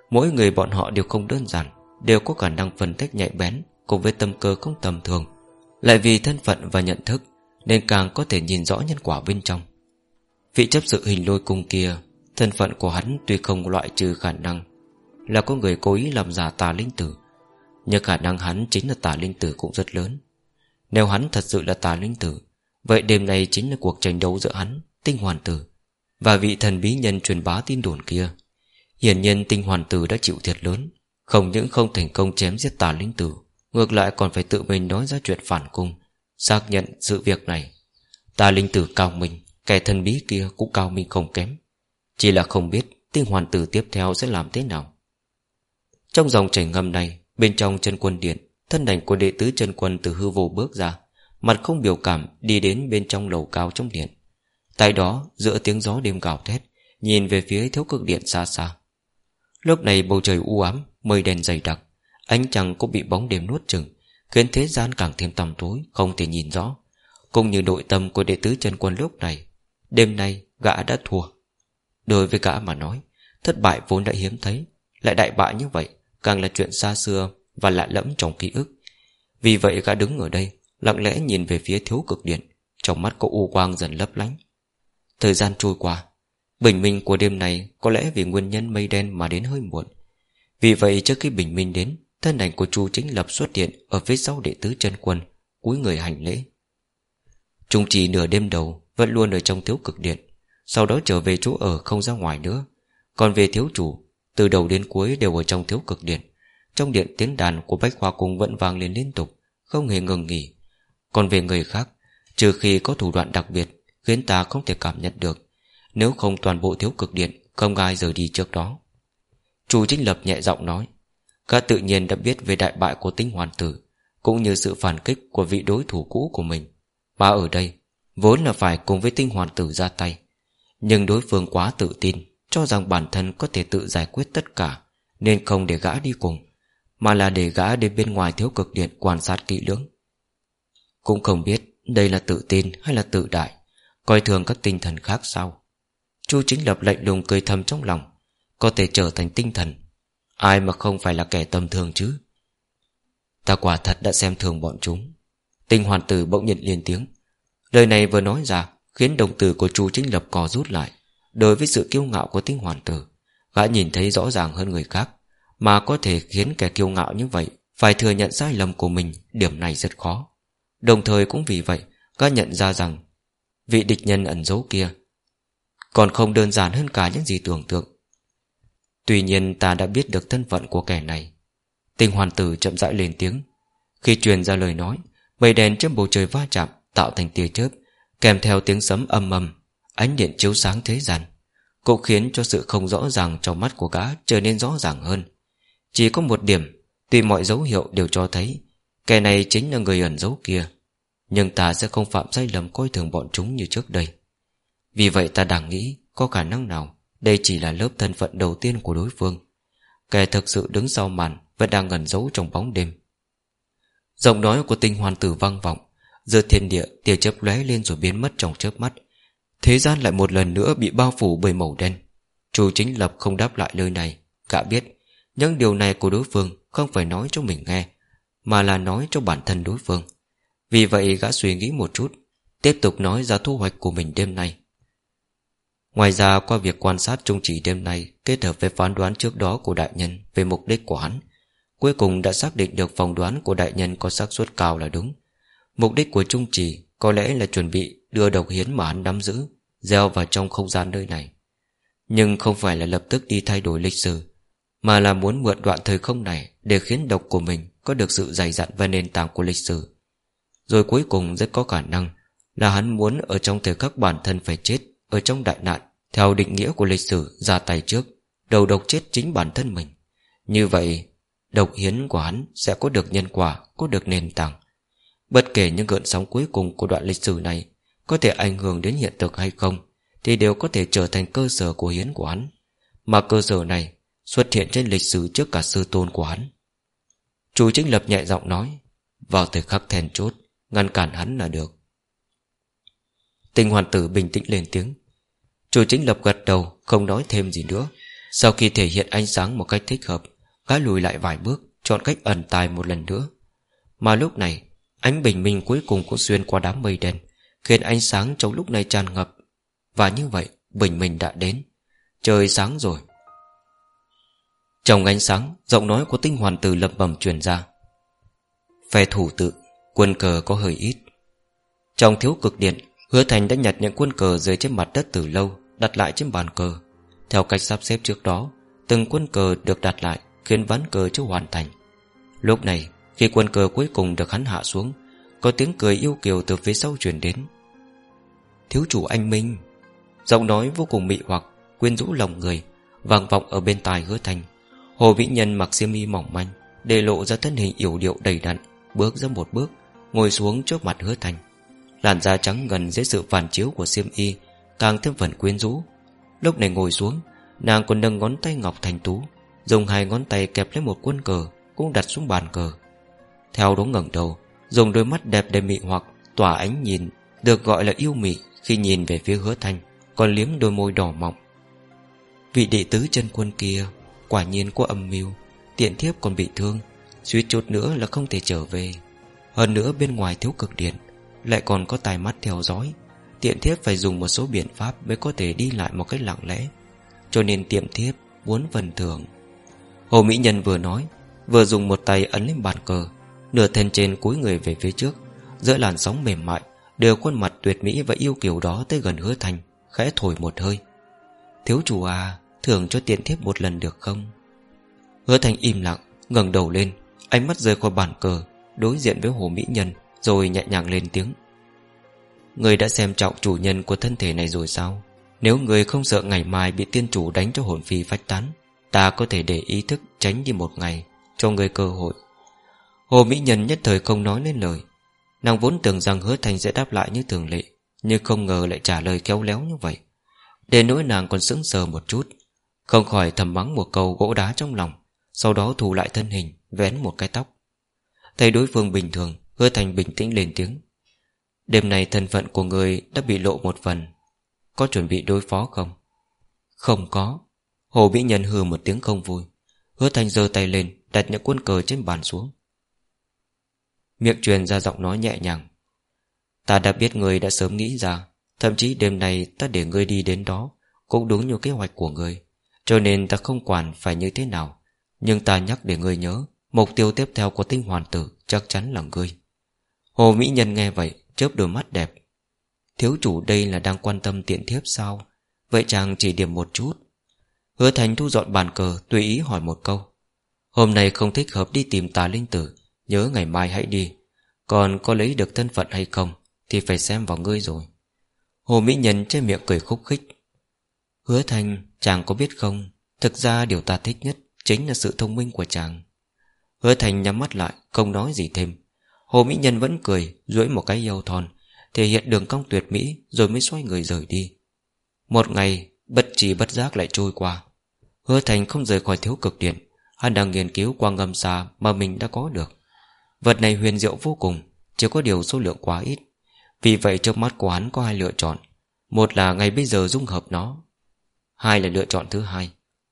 Mỗi người bọn họ đều không đơn giản, Đều có khả năng phân tích nhạy bén Cùng với tâm cơ không tầm thường. Lại vì thân phận và nhận thức Nên càng có thể nhìn rõ nhân quả bên trong. Vị chấp sự hình lôi cung kia, Thân phận của hắn tuy không loại trừ khả năng, Là có người cố ý làm giả tà linh tử, Nhưng khả năng hắn chính là tà linh tử cũng rất lớn. Nếu hắn thật sự là tà linh tử, Vậy đêm nay chính là cuộc tranh đấu giữa hắn, Tinh hoàn tử và vị thần bí nhân truyền bá tin đồn kia. Hiển nhiên tinh hoàn tử đã chịu thiệt lớn. Không những không thành công chém giết tà linh tử, Ngược lại còn phải tự mình nói ra chuyện phản cung, Xác nhận sự việc này. Tà linh tử cao minh, Kẻ thần bí kia cũng cao minh không kém. Chỉ là không biết tinh hoàn tử tiếp theo sẽ làm thế nào. Trong dòng chảy ngầm này, Bên trong chân quân điện, Thân ảnh của đệ tứ chân quân từ hư vô bước ra, Mặt không biểu cảm đi đến bên trong lầu cao trong điện. Tại đó, giữa tiếng gió đêm gào thét, Nhìn về phía thiếu cực điện xa xa. Lúc này bầu trời u ám, Mây đen dày đặc, Ánh trăng cũng bị bóng đêm nuốt chừng Khiến thế gian càng thêm tăm tối, Không thể nhìn rõ. Cũng như nội tâm của đệ tứ chân quân lúc này, Đêm nay gã đã thua. Đối với gã mà nói, Thất bại vốn đã hiếm thấy, Lại đại bại như vậy Càng là chuyện xa xưa Và lạ lẫm trong ký ức. Vì vậy gã đứng ở đây, Lặng lẽ nhìn về phía thiếu cực điện, Trong mắt có u quang dần lấp lánh. Thời gian trôi qua, Bình minh của đêm này Có lẽ vì nguyên nhân mây đen mà đến hơi muộn. Vì vậy trước khi bình minh đến, Thân ảnh của chu chính lập xuất hiện Ở phía sau đệ tứ chân quân cúi người hành lễ. Trung chỉ nửa đêm đầu, Vẫn luôn ở trong thiếu cực điện, Sau đó trở về chỗ ở không ra ngoài nữa. Còn về thiếu chủ, Từ đầu đến cuối đều ở trong thiếu cực điện. Trong điện tiếng đàn của Bách Hoa Cung Vẫn vang lên liên tục, Không hề ngừng nghỉ. Còn về người khác, Trừ khi có thủ đoạn đặc biệt Khiến ta không thể cảm nhận được. Nếu không toàn bộ thiếu cực điện, Không ai rời đi trước đó. Chủ chính lập nhẹ giọng nói. Gã tự nhiên đã biết về đại bại của tinh hoàn tử, Cũng như sự phản kích của vị đối thủ cũ của mình. Mà ở đây, Vốn là phải cùng với tinh hoàn tử ra tay. Nhưng đối phương quá tự tin, Cho rằng bản thân có thể tự giải quyết tất cả, Nên không để gã đi cùng, Mà là để gã đến bên ngoài thiếu cực điện Quan sát kỹ lưỡng. Cũng không biết đây là tự tin hay là tự đại Coi thường các tinh thần khác sao? Chu chính lập lạnh lùng cười thầm trong lòng, Có thể trở thành tinh thần, Ai mà không phải là kẻ tầm thường chứ? Ta quả thật đã xem thường bọn chúng. Tinh hoàn tử bỗng nhận liền tiếng. Lời này vừa nói ra, Khiến đồng tử của chu chính lập co rút lại. Đối với sự kiêu ngạo của tinh hoàn tử, Gã nhìn thấy rõ ràng hơn người khác, Mà có thể khiến kẻ kiêu ngạo như vậy Phải thừa nhận sai lầm của mình, Điểm này rất khó. Đồng thời cũng vì vậy, Gã nhận ra rằng Vị địch nhân ẩn giấu kia. Còn không đơn giản hơn cả những gì tưởng tượng. Tuy nhiên ta đã biết được thân phận của kẻ này. Tinh hoàn tử chậm rãi lên tiếng. Khi truyền ra lời nói, Mây đèn trên bầu trời va chạm, Tạo thành tia chớp, Kèm theo tiếng sấm âm âm Ánh điện chiếu sáng thế gian, Cũng khiến cho sự không rõ ràng trong mắt của gã Trở nên rõ ràng hơn. Chỉ có một điểm, Tuy mọi dấu hiệu đều cho thấy, Kẻ này chính là người ẩn giấu kia. Nhưng ta sẽ không phạm sai lầm coi thường bọn chúng như trước đây. Vì vậy ta đang nghĩ Có khả năng nào đây chỉ là lớp thân phận đầu tiên của đối phương. Kẻ thực sự đứng sau màn Vẫn đang ngẩn giấu trong bóng đêm. Giọng nói của tinh hoàn tử vang vọng, Giữa thiên địa tia chớp lóe lên rồi biến mất trong chớp mắt. Thế gian lại một lần nữa bị bao phủ bởi màu đen. Chủ chính lập không đáp lại lời này, Cả biết Những điều này của đối phương không phải nói cho mình nghe, Mà là nói cho bản thân đối phương. Vì vậy gã suy nghĩ một chút, Tiếp tục nói ra thu hoạch của mình đêm nay. Ngoài ra, qua việc quan sát trung chỉ đêm nay, Kết hợp với phán đoán trước đó của đại nhân Về mục đích của hắn, Cuối cùng đã xác định được phỏng đoán của đại nhân Có xác suất cao là đúng. Mục đích của trung chỉ có lẽ là chuẩn bị Đưa độc hiến mà hắn nắm giữ, Gieo vào trong không gian nơi này. Nhưng không phải là lập tức đi thay đổi lịch sử, Mà là muốn mượn đoạn thời không này Để khiến độc của mình Có được sự dày dặn và nền tảng của lịch sử. Rồi cuối cùng rất có khả năng Là hắn muốn ở trong thời khắc bản thân phải chết, Ở trong đại nạn, Theo định nghĩa của lịch sử ra tay trước, Đầu độc chết chính bản thân mình. Như vậy, Độc hiến của hắn sẽ có được nhân quả, Có được nền tảng. Bất kể những gợn sóng cuối cùng của đoạn lịch sử này Có thể ảnh hưởng đến hiện thực hay không, Thì đều có thể trở thành cơ sở của hiến của hắn. Mà cơ sở này Xuất hiện trên lịch sử trước cả sư tôn của hắn. Chú chính lập nhẹ giọng nói, Vào thời khắc then chốt Ngăn cản hắn là được. Tình hoàn tử bình tĩnh lên tiếng. Chủ chính lập gật đầu, Không nói thêm gì nữa. Sau khi thể hiện ánh sáng một cách thích hợp, Gã lùi lại vài bước, Chọn cách ẩn tài một lần nữa. Mà lúc này, Ánh bình minh cuối cùng cũng xuyên qua đám mây đen, Khiến ánh sáng trong lúc này tràn ngập. Và như vậy, bình minh đã đến. Trời sáng rồi. Trong ánh sáng, Giọng nói của tinh hoàn tử lập bầm truyền ra. Phe thủ tự. Quân cờ có hơi ít. Trong thiếu cực điện, Hứa Thành đã nhặt những quân cờ rơi trên mặt đất từ lâu, Đặt lại trên bàn cờ. Theo cách sắp xếp trước đó, Từng quân cờ được đặt lại, Khiến ván cờ chưa hoàn thành. Lúc này, khi quân cờ cuối cùng được hắn hạ xuống, Có tiếng cười yêu kiều từ phía sau truyền đến. Thiếu chủ anh Minh, Giọng nói vô cùng mị hoặc Quyên rũ lòng người, vang vọng ở bên tai hứa thành. Hồ vĩ nhân mặc xiêm y mỏng manh, Để lộ ra thân hình yểu điệu đầy đặn, Bước ra một bước Ngồi xuống trước mặt hứa thành Làn da trắng gần dưới sự phản chiếu của xiêm y Càng thêm phần quyến rũ. Lúc này ngồi xuống Nàng còn nâng ngón tay ngọc thành tú Dùng hai ngón tay kẹp lấy một quân cờ Cũng đặt xuống bàn cờ. Theo đó ngẩng đầu Dùng đôi mắt đẹp đầy mị hoặc Tỏa ánh nhìn Được gọi là yêu mị Khi nhìn về phía hứa Thành, Còn liếm đôi môi đỏ mọng. Vị đệ tứ chân quân kia Quả nhiên có âm mưu Tiện thiếp còn bị thương Suýt chút nữa là không thể trở về. Hơn nữa bên ngoài thiếu cực điện, Lại còn có tài mắt theo dõi. Tiện thiếp phải dùng một số biện pháp Mới có thể đi lại một cách lặng lẽ. Cho nên tiệm thiếp muốn phần thưởng. Hồ Mỹ Nhân vừa nói, Vừa dùng một tay ấn lên bàn cờ, Nửa thân trên cúi người về phía trước, Giữa làn sóng mềm mại Đều khuôn mặt tuyệt mỹ và yêu kiều đó tới gần hứa thành, Khẽ thổi một hơi. Thiếu chủ à Thưởng cho tiện thiếp một lần được không? Hứa thành im lặng, ngẩng đầu lên, Ánh mắt rơi qua bàn cờ Đối diện với hồ mỹ nhân, Rồi nhẹ nhàng lên tiếng. Người đã xem trọng chủ nhân của thân thể này rồi sao? Nếu người không sợ ngày mai Bị tiên chủ đánh cho hồn phi phách tán, Ta có thể để ý thức tránh đi một ngày, Cho người cơ hội. Hồ Mỹ Nhân nhất thời không nói lên lời. Nàng vốn tưởng rằng hứa thành sẽ đáp lại như thường lệ, Nhưng không ngờ lại trả lời khéo léo như vậy. Để nỗi nàng còn sững sờ một chút, Không khỏi thầm mắng một câu gỗ đá trong lòng, Sau đó thu lại thân hình, Vén một cái tóc. Thấy đối phương bình thường, Hứa thành bình tĩnh lên tiếng. Đêm này thân phận của người đã bị lộ một phần. Có chuẩn bị đối phó không? Không có. Hồ Mỹ Nhân hừ một tiếng không vui. Hứa Thành giơ tay lên, Đặt những quân cờ trên bàn xuống. Miệng truyền ra giọng nói nhẹ nhàng. Ta đã biết người đã sớm nghĩ ra, Thậm chí đêm nay ta để ngươi đi đến đó Cũng đúng như kế hoạch của ngươi Cho nên ta không quản phải như thế nào, Nhưng ta nhắc để ngươi nhớ. Mục tiêu tiếp theo của tinh hoàn tử Chắc chắn là ngươi. Hồ Mỹ Nhân nghe vậy, chớp đôi mắt đẹp. Thiếu chủ đây là đang quan tâm tiện thiếp sao? Vậy chàng chỉ điểm một chút. Hứa Thành thu dọn bàn cờ, Tùy ý hỏi một câu. Hôm nay không thích hợp đi tìm tà linh tử, Nhớ ngày mai hãy đi. Còn có lấy được thân phận hay không Thì phải xem vào ngươi rồi. Hồ Mỹ Nhân trên miệng cười khúc khích. Hứa Thành, chàng có biết không? Thực ra điều ta thích nhất Chính là sự thông minh của chàng. Hứa Thành nhắm mắt lại, Không nói gì thêm. Hồ Mỹ Nhân vẫn cười, duỗi một cái dâu thon, Thể hiện đường cong tuyệt mỹ, Rồi mới xoay người rời đi. Một ngày, bất trì bất giác lại trôi qua. Hứa Thành không rời khỏi thiếu cực điện, Hắn đang nghiên cứu qua ngâm xa Mà mình đã có được. Vật này huyền diệu vô cùng, Chỉ có điều số lượng quá ít. Vì vậy trước mắt của hắn có hai lựa chọn. Một là ngày bây giờ dung hợp nó. Hai là lựa chọn thứ hai.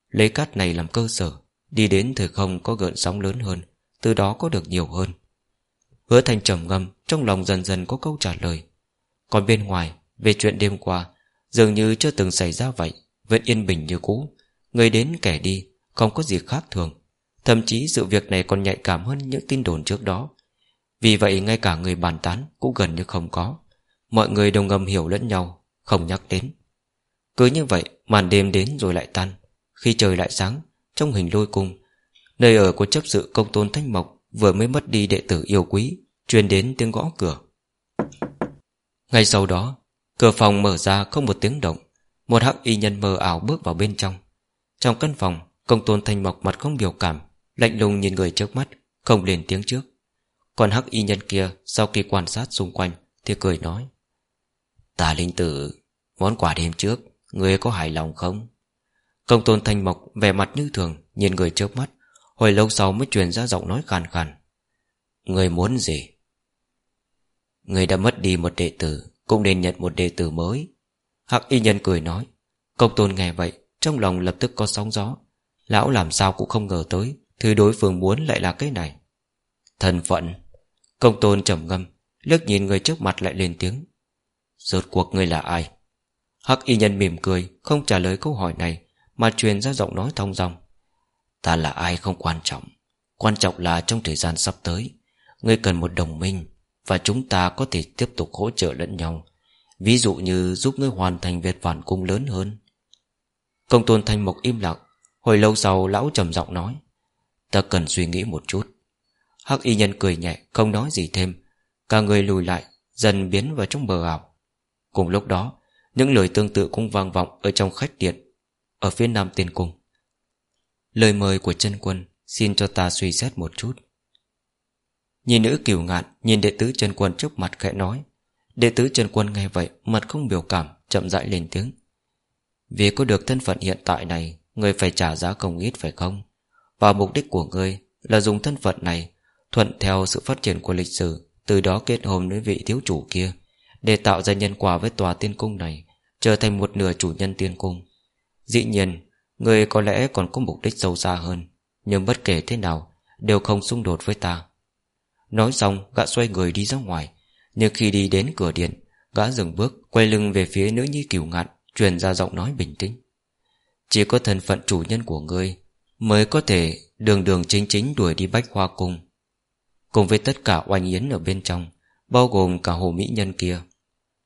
Lấy cát này làm cơ sở. Đi đến thời không có gợn sóng lớn hơn, Từ đó có được nhiều hơn. Hứa thành trầm ngâm, Trong lòng dần dần có câu trả lời. Còn bên ngoài, Về chuyện đêm qua, Dường như chưa từng xảy ra vậy, Vẫn yên bình như cũ. Người đến kẻ đi, Không có gì khác thường. Thậm chí sự việc này còn nhạy cảm hơn những tin đồn trước đó. Vì vậy ngay cả người bàn tán Cũng gần như không có. Mọi người đồng ngầm hiểu lẫn nhau, Không nhắc đến. Cứ như vậy, màn đêm đến rồi lại tan. Khi trời lại sáng trong hình lôi cung. Nơi ở của chấp sự công tôn thanh mộc Vừa mới mất đi đệ tử yêu quý, Truyền đến tiếng gõ cửa. Ngay sau đó, Cửa phòng mở ra không một tiếng động. Một hắc y nhân mờ ảo bước vào bên trong. Trong căn phòng, Công tôn thanh mộc mặt không biểu cảm, Lạnh lùng nhìn người trước mắt, Không lên tiếng trước. Còn hắc y nhân kia, Sau khi quan sát xung quanh, Thì cười nói Tà linh tử, Món quà đêm trước, Người có hài lòng không? Công tôn thanh mộc vẻ mặt như thường, Nhìn người trước mắt, Hồi lâu sau mới truyền ra giọng nói khàn khàn. Người muốn gì? Người đã mất đi một đệ tử, Cũng nên nhận một đệ tử mới. Hắc y nhân cười nói, Công tôn nghe vậy, Trong lòng lập tức có sóng gió. Lão làm sao cũng không ngờ tới, Thứ đối phương muốn lại là cái này. Thần phận! Công tôn trầm ngâm, Lướt nhìn người trước mặt lại lên tiếng. Rốt cuộc người là ai? Hắc y nhân mỉm cười, Không trả lời câu hỏi này. Mà truyền ra giọng nói thông dòng. Ta là ai không quan trọng. Quan trọng là trong thời gian sắp tới, Ngươi cần một đồng minh Và chúng ta có thể tiếp tục hỗ trợ lẫn nhau. Ví dụ như giúp ngươi hoàn thành việc phản cung lớn hơn. Công tôn thanh mộc im lặng. Hồi lâu sau, lão trầm giọng nói, Ta cần suy nghĩ một chút. Hắc y nhân cười nhẹ, Không nói gì thêm. Cả người lùi lại, Dần biến vào trong bờ ảo. Cùng lúc đó, Những lời tương tự cũng vang vọng Ở trong khách điện. Ở phía nam tiên cung. Lời mời của chân quân Xin cho ta suy xét một chút. Nhìn nữ kiều ngạn Nhìn đệ tứ chân quân trước mặt khẽ nói. Đệ tứ chân quân nghe vậy, Mặt không biểu cảm, chậm rãi lên tiếng. Vì có được thân phận hiện tại này, Người phải trả giá công ít phải không? Và mục đích của người Là dùng thân phận này Thuận theo sự phát triển của lịch sử, Từ đó kết hôn với vị thiếu chủ kia, Để tạo ra nhân quả với tòa tiên cung này, Trở thành một nửa chủ nhân tiên cung. Dĩ nhiên, Người có lẽ còn có mục đích sâu xa hơn, Nhưng bất kể thế nào, Đều không xung đột với ta. Nói xong, gã xoay người đi ra ngoài, Nhưng khi đi đến cửa điện, Gã dừng bước, quay lưng về phía nữ nhi cửu ngạn, Truyền ra giọng nói bình tĩnh. Chỉ có thân phận chủ nhân của ngươi Mới có thể đường đường chính chính đuổi đi bách hoa cung. Cùng với tất cả oanh yến ở bên trong, Bao gồm cả hồ mỹ nhân kia.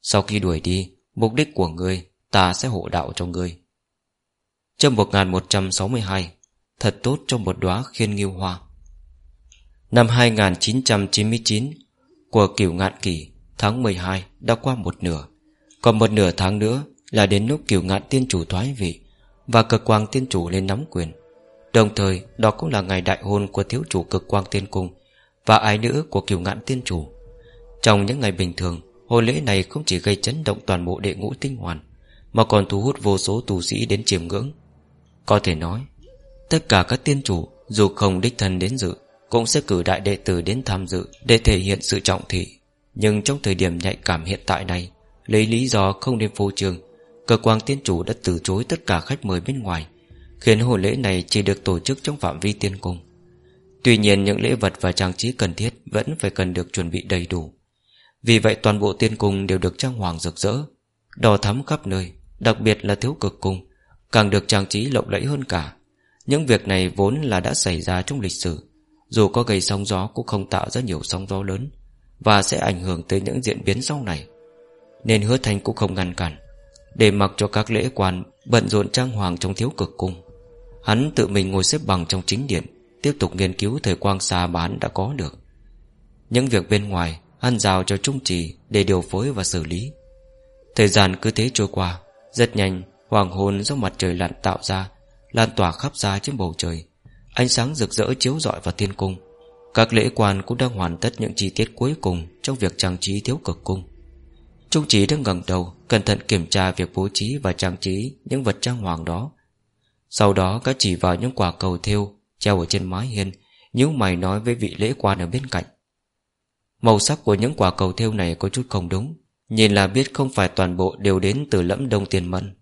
Sau khi đuổi đi, Mục đích của ngươi, Ta sẽ hộ đạo cho ngươi. Chương 1162 Thật tốt trong một đóa khiên nghiêu hoa. Năm 2999 Của cửu ngạn kỷ Tháng 12 đã qua một nửa. Còn một nửa tháng nữa Là đến lúc cửu ngạn tiên chủ thoái vị Và cực quang tiên chủ lên nắm quyền. Đồng thời, đó cũng là ngày đại hôn Của thiếu chủ cực quang tiên cung Và ái nữ của cửu ngạn tiên chủ. Trong những ngày bình thường, Hôn lễ này không chỉ gây chấn động toàn bộ đệ ngũ tinh hoàn, Mà còn thu hút vô số tù sĩ đến chiêm ngưỡng. Có thể nói, Tất cả các tiên chủ, Dù không đích thân đến dự, Cũng sẽ cử đại đệ tử đến tham dự Để thể hiện sự trọng thị. Nhưng trong thời điểm nhạy cảm hiện tại này, Lấy lý do không đến phô trường Cơ quan tiên chủ đã từ chối tất cả khách mời bên ngoài, Khiến hôn lễ này chỉ được tổ chức trong phạm vi tiên cung. Tuy nhiên những lễ vật và trang trí cần thiết Vẫn phải cần được chuẩn bị đầy đủ. Vì vậy toàn bộ tiên cung đều được trang hoàng rực rỡ Đỏ thắm khắp nơi, Đặc biệt là thiếu cực cung. Càng được trang trí lộng lẫy hơn cả. Những việc này vốn là đã xảy ra trong lịch sử, Dù có gây sóng gió cũng không tạo ra nhiều sóng gió lớn Và sẽ ảnh hưởng tới những diễn biến sau này. Nên hứa thanh cũng không ngăn cản, Để mặc cho các lễ quan Bận rộn trang hoàng trong thiếu cực cung. Hắn tự mình ngồi xếp bằng trong chính điện, Tiếp tục nghiên cứu thời quang xa bán đã có được. Những việc bên ngoài, Hắn giao cho trung trì Để điều phối và xử lý. Thời gian cứ thế trôi qua, Rất nhanh Hoàng hôn do mặt trời lặn tạo ra, Lan tỏa khắp ra trên bầu trời. Ánh sáng rực rỡ chiếu rọi vào thiên cung. Các lễ quan cũng đang hoàn tất những chi tiết cuối cùng Trong việc trang trí thiếu cực cung. Trung trí đang ngẩng đầu, Cẩn thận kiểm tra việc bố trí và trang trí Những vật trang hoàng đó. Sau đó, các chỉ vào những quả cầu thêu Treo ở trên mái hiên, nhíu mày nói với vị lễ quan ở bên cạnh. Màu sắc của những quả cầu thêu này có chút không đúng, Nhìn là biết không phải toàn bộ đều đến từ lẫm đông tiền mận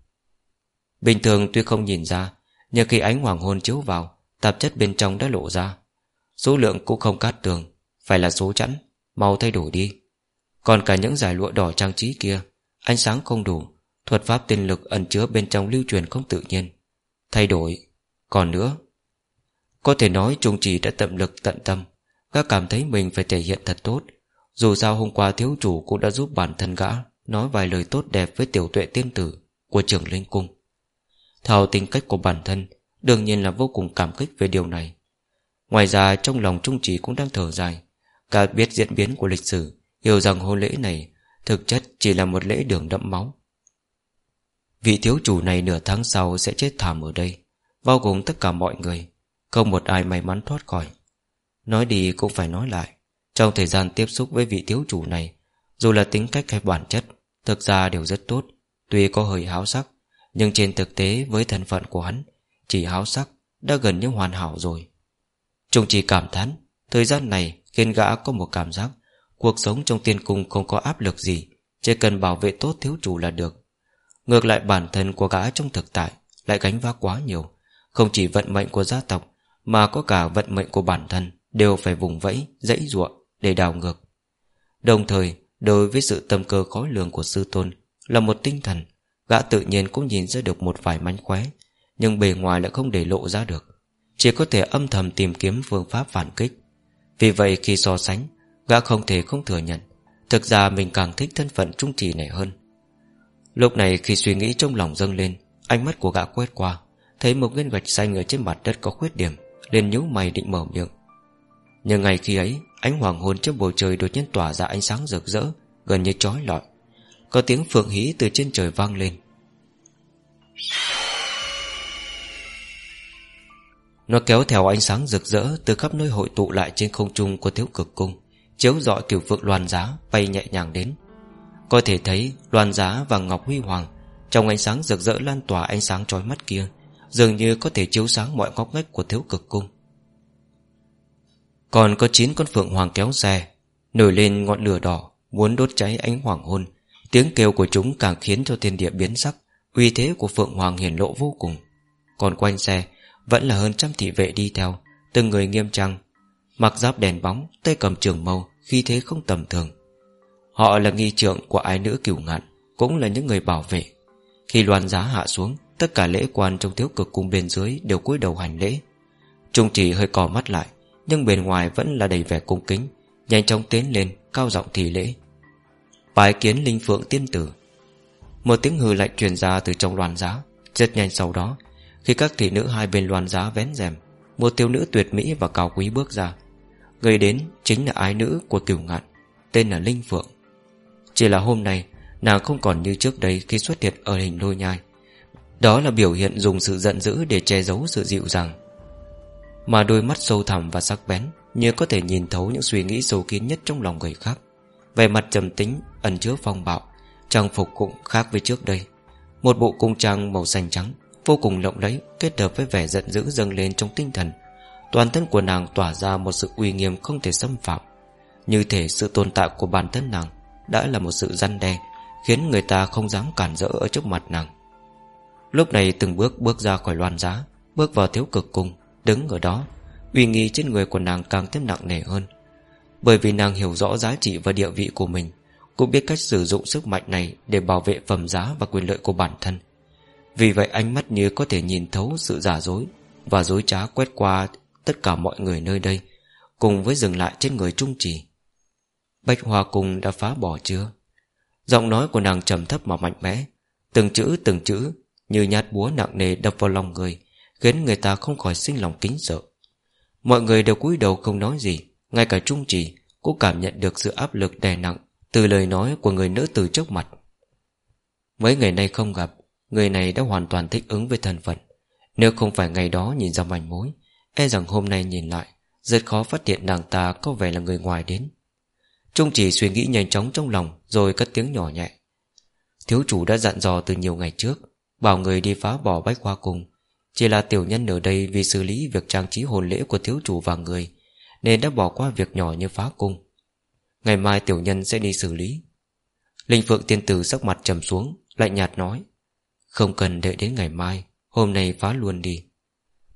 Bình thường tuy không nhìn ra, Nhưng khi ánh hoàng hôn chiếu vào, Tạp chất bên trong đã lộ ra. Số lượng cũng không cát tường, Phải là số chẵn Màu thay đổi đi. Còn cả những giải lụa đỏ trang trí kia, Ánh sáng không đủ, Thuật pháp tiên lực ẩn chứa bên trong lưu truyền không tự nhiên. Thay đổi, Còn nữa. Có thể nói trung trì đã tận lực tận tâm Gã cảm thấy mình phải thể hiện thật tốt. Dù sao hôm qua thiếu chủ cũng đã giúp bản thân gã Nói vài lời tốt đẹp với tiểu tuệ tiên tử Của trưởng linh cung theo tính cách của bản thân, Đương nhiên là vô cùng cảm kích về điều này. Ngoài ra, trong lòng Trung chỉ cũng đang thở dài. Cả biết diễn biến của lịch sử, Hiểu rằng hôn lễ này Thực chất chỉ là một lễ đường đẫm máu. Vị thiếu chủ này nửa tháng sau sẽ chết thảm ở đây, Bao gồm tất cả mọi người, Không một ai may mắn thoát khỏi. Nói đi cũng phải nói lại, Trong thời gian tiếp xúc với vị thiếu chủ này, Dù là tính cách hay bản chất, Thực ra đều rất tốt, Tuy có hơi háo sắc nhưng trên thực tế với thân phận của hắn Chỉ háo sắc đã gần như hoàn hảo rồi. Trung chỉ cảm thán Thời gian này khiến gã có một cảm giác Cuộc sống trong tiên cung không có áp lực gì Chỉ cần bảo vệ tốt thiếu chủ là được. Ngược lại bản thân của gã trong thực tại Lại gánh vác quá nhiều Không chỉ vận mệnh của gia tộc Mà có cả vận mệnh của bản thân Đều phải vùng vẫy, dãy ruộng Để đào ngược. Đồng thời đối với sự tâm cơ khó lường của sư tôn Là một tinh thần Gã tự nhiên cũng nhìn ra được một vài mánh khóe, Nhưng bề ngoài lại không để lộ ra được. Chỉ có thể âm thầm tìm kiếm phương pháp phản kích. Vì vậy khi so sánh, Gã không thể không thừa nhận, Thực ra mình càng thích thân phận trung trì này hơn. Lúc này khi suy nghĩ trong lòng dâng lên, Ánh mắt của gã quét qua, Thấy một viên gạch xanh ở trên mặt đất có khuyết điểm, liền nhíu mày định mở miệng. Nhưng ngày khi ấy, Ánh hoàng hôn trên bầu trời đột nhiên tỏa ra ánh sáng rực rỡ, Gần như chói lọi. Có tiếng phượng hí từ trên trời vang lên. Nó kéo theo ánh sáng rực rỡ Từ khắp nơi hội tụ lại trên không trung của thiếu cực cung, Chiếu dọi kiểu phượng loan giá Bay nhẹ nhàng đến. Có thể thấy loan giá và ngọc huy hoàng Trong ánh sáng rực rỡ lan tỏa ánh sáng trói mắt kia, Dường như có thể chiếu sáng mọi ngóc ngách của thiếu cực cung. Còn có 9 con phượng hoàng kéo xe, Nổi lên ngọn lửa đỏ, Muốn đốt cháy ánh hoàng hôn. Tiếng kêu của chúng càng khiến cho thiên địa biến sắc, Uy thế của phượng hoàng hiển lộ vô cùng. Còn quanh xe, Vẫn là hơn trăm thị vệ đi theo, Từng người nghiêm trang, Mặc giáp đèn bóng, Tay cầm trường mâu Khi thế không tầm thường. Họ là nghi trượng của ái nữ cửu ngạn, Cũng là những người bảo vệ. Khi loan giá hạ xuống, Tất cả lễ quan trong thiếu cực cung bên dưới Đều cúi đầu hành lễ. Trung chỉ hơi cò mắt lại, Nhưng bên ngoài vẫn là đầy vẻ cung kính, Nhanh chóng tiến lên, cao giọng thì lễ. Bái kiến linh phượng tiên tử. Một tiếng hừ lạnh truyền ra từ trong loàn giá. Rất nhanh sau đó, Khi các thị nữ hai bên loàn giá vén rèm, Một thiếu nữ tuyệt mỹ và cao quý bước ra. Người đến chính là ái nữ của cửu ngạn, Tên là Linh Phượng. Chỉ là hôm nay, Nàng không còn như trước đây khi xuất hiện ở hình lôi nhai. Đó là biểu hiện dùng sự giận dữ Để che giấu sự dịu dàng. Mà đôi mắt sâu thẳm và sắc bén Như có thể nhìn thấu những suy nghĩ sâu kín nhất trong lòng người khác. Về mặt trầm tính, Ẩn chứa phong bạo, Trang phục cũng khác với trước đây. Một bộ cung trang màu xanh trắng, Vô cùng lộng lẫy, Kết hợp với vẻ giận dữ dâng lên trong tinh thần. Toàn thân của nàng tỏa ra một sự uy nghiêm không thể xâm phạm. Như thể sự tồn tại của bản thân nàng Đã là một sự răn đe, Khiến người ta không dám cản rỡ ở trước mặt nàng. Lúc này từng bước bước ra khỏi loan giá, Bước vào thiếu cực cung, Đứng ở đó. Uy nghi trên người của nàng càng thêm nặng nề hơn. Bởi vì nàng hiểu rõ giá trị và địa vị của mình, Cũng biết cách sử dụng sức mạnh này Để bảo vệ phẩm giá và quyền lợi của bản thân. Vì vậy ánh mắt như có thể nhìn thấu sự giả dối Và dối trá quét qua tất cả mọi người nơi đây, Cùng với dừng lại trên người trung trì. Bạch Hoa Cung đã phá bỏ chưa? Giọng nói của nàng trầm thấp mà mạnh mẽ, Từng chữ từng chữ Như nhát búa nặng nề đập vào lòng người, Khiến người ta không khỏi sinh lòng kính sợ. Mọi người đều cúi đầu không nói gì ngay cả trung trì Cũng cảm nhận được sự áp lực đè nặng Từ lời nói của người nữ từ trước mặt. Mấy ngày nay không gặp, Người này đã hoàn toàn thích ứng với thân phận. Nếu không phải ngày đó nhìn ra mảnh mối E rằng hôm nay nhìn lại, Rất khó phát hiện nàng ta có vẻ là người ngoài đến. Trung chỉ suy nghĩ nhanh chóng trong lòng Rồi cất tiếng nhỏ nhẹ. Thiếu chủ đã dặn dò từ nhiều ngày trước, Bảo người đi phá bỏ bách hoa cung. Chỉ là tiểu nhân ở đây Vì xử lý việc trang trí hồn lễ của thiếu chủ và người nên đã bỏ qua việc nhỏ như phá cung. Ngày mai tiểu nhân sẽ đi xử lý. Linh Phượng tiên tử sắc mặt trầm xuống, Lạnh nhạt nói, Không cần đợi đến ngày mai, Hôm nay phá luôn đi.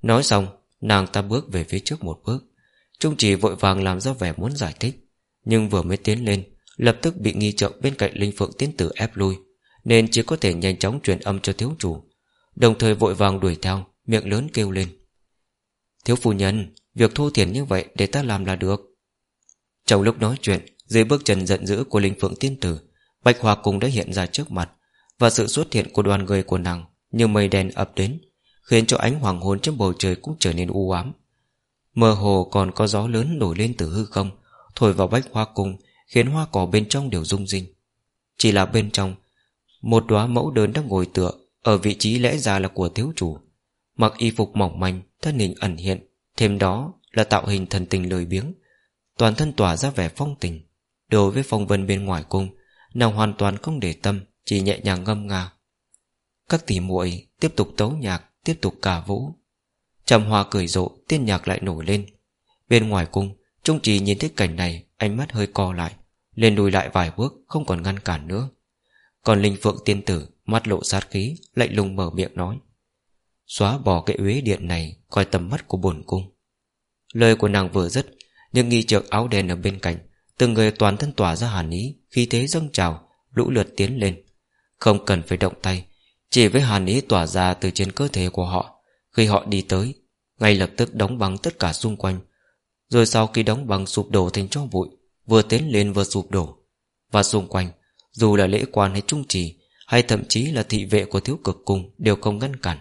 Nói xong, Nàng ta bước về phía trước một bước. Trung chỉ vội vàng làm ra vẻ muốn giải thích, Nhưng vừa mới tiến lên, Lập tức bị nghi trợ bên cạnh Linh Phượng tiên tử ép lui, Nên chỉ có thể nhanh chóng truyền âm cho thiếu chủ, Đồng thời vội vàng đuổi theo, Miệng lớn kêu lên, Thiếu phu nhân Việc thu tiền như vậy để ta làm là được. Trong lúc nói chuyện, Dưới bước chân giận dữ của Linh Phượng tiên tử, Bạch Hòa cùng đã hiện ra trước mặt Và sự xuất hiện của đoàn người của nàng Như mây đen ập đến, Khiến cho ánh hoàng hôn trên bầu trời cũng trở nên u ám. Mơ hồ còn có gió lớn nổi lên từ hư không, Thổi vào bách hoa cung Khiến hoa cỏ bên trong đều rung rinh. Chỉ là bên trong, Một đóa mẫu đơn đang ngồi tựa Ở vị trí lẽ ra là của thiếu chủ. Mặc y phục mỏng manh, Thân hình ẩn hiện Thêm đó là tạo hình thần tình lười biếng. Toàn thân tỏa ra vẻ phong tình. Đối với phong vân bên ngoài cung, Nàng hoàn toàn không để tâm, Chỉ nhẹ nhàng ngâm nga. Các tỷ muội tiếp tục tấu nhạc, Tiếp tục cả vũ. Trầm hoa cười rộ, tiên nhạc lại nổi lên. Bên ngoài cung, Trung trì nhìn thấy cảnh này, Ánh mắt hơi co lại Lên đùi lại vài bước, không còn ngăn cản nữa. Còn linh phượng tiên tử, Mắt lộ sát khí, Lạnh lùng mở miệng nói. Xóa bỏ cái uế điện này Coi tầm mắt của bổn cung. Lời của nàng vừa dứt Nhưng nghi trượng áo đen ở bên cạnh, Từng người toàn thân tỏa ra hàn ý Khi thế dâng trào, Lũ lượt tiến lên. Không cần phải động tay, Chỉ với hàn ý tỏa ra từ trên cơ thể của họ, Khi họ đi tới, Ngay lập tức đóng băng tất cả xung quanh. Rồi sau khi đóng băng sụp đổ thành cho bụi, Vừa tiến lên vừa sụp đổ. Và xung quanh, Dù là lễ quan hay trung trì, Hay thậm chí là thị vệ của thiếu cực cung, Đều không ngăn cản.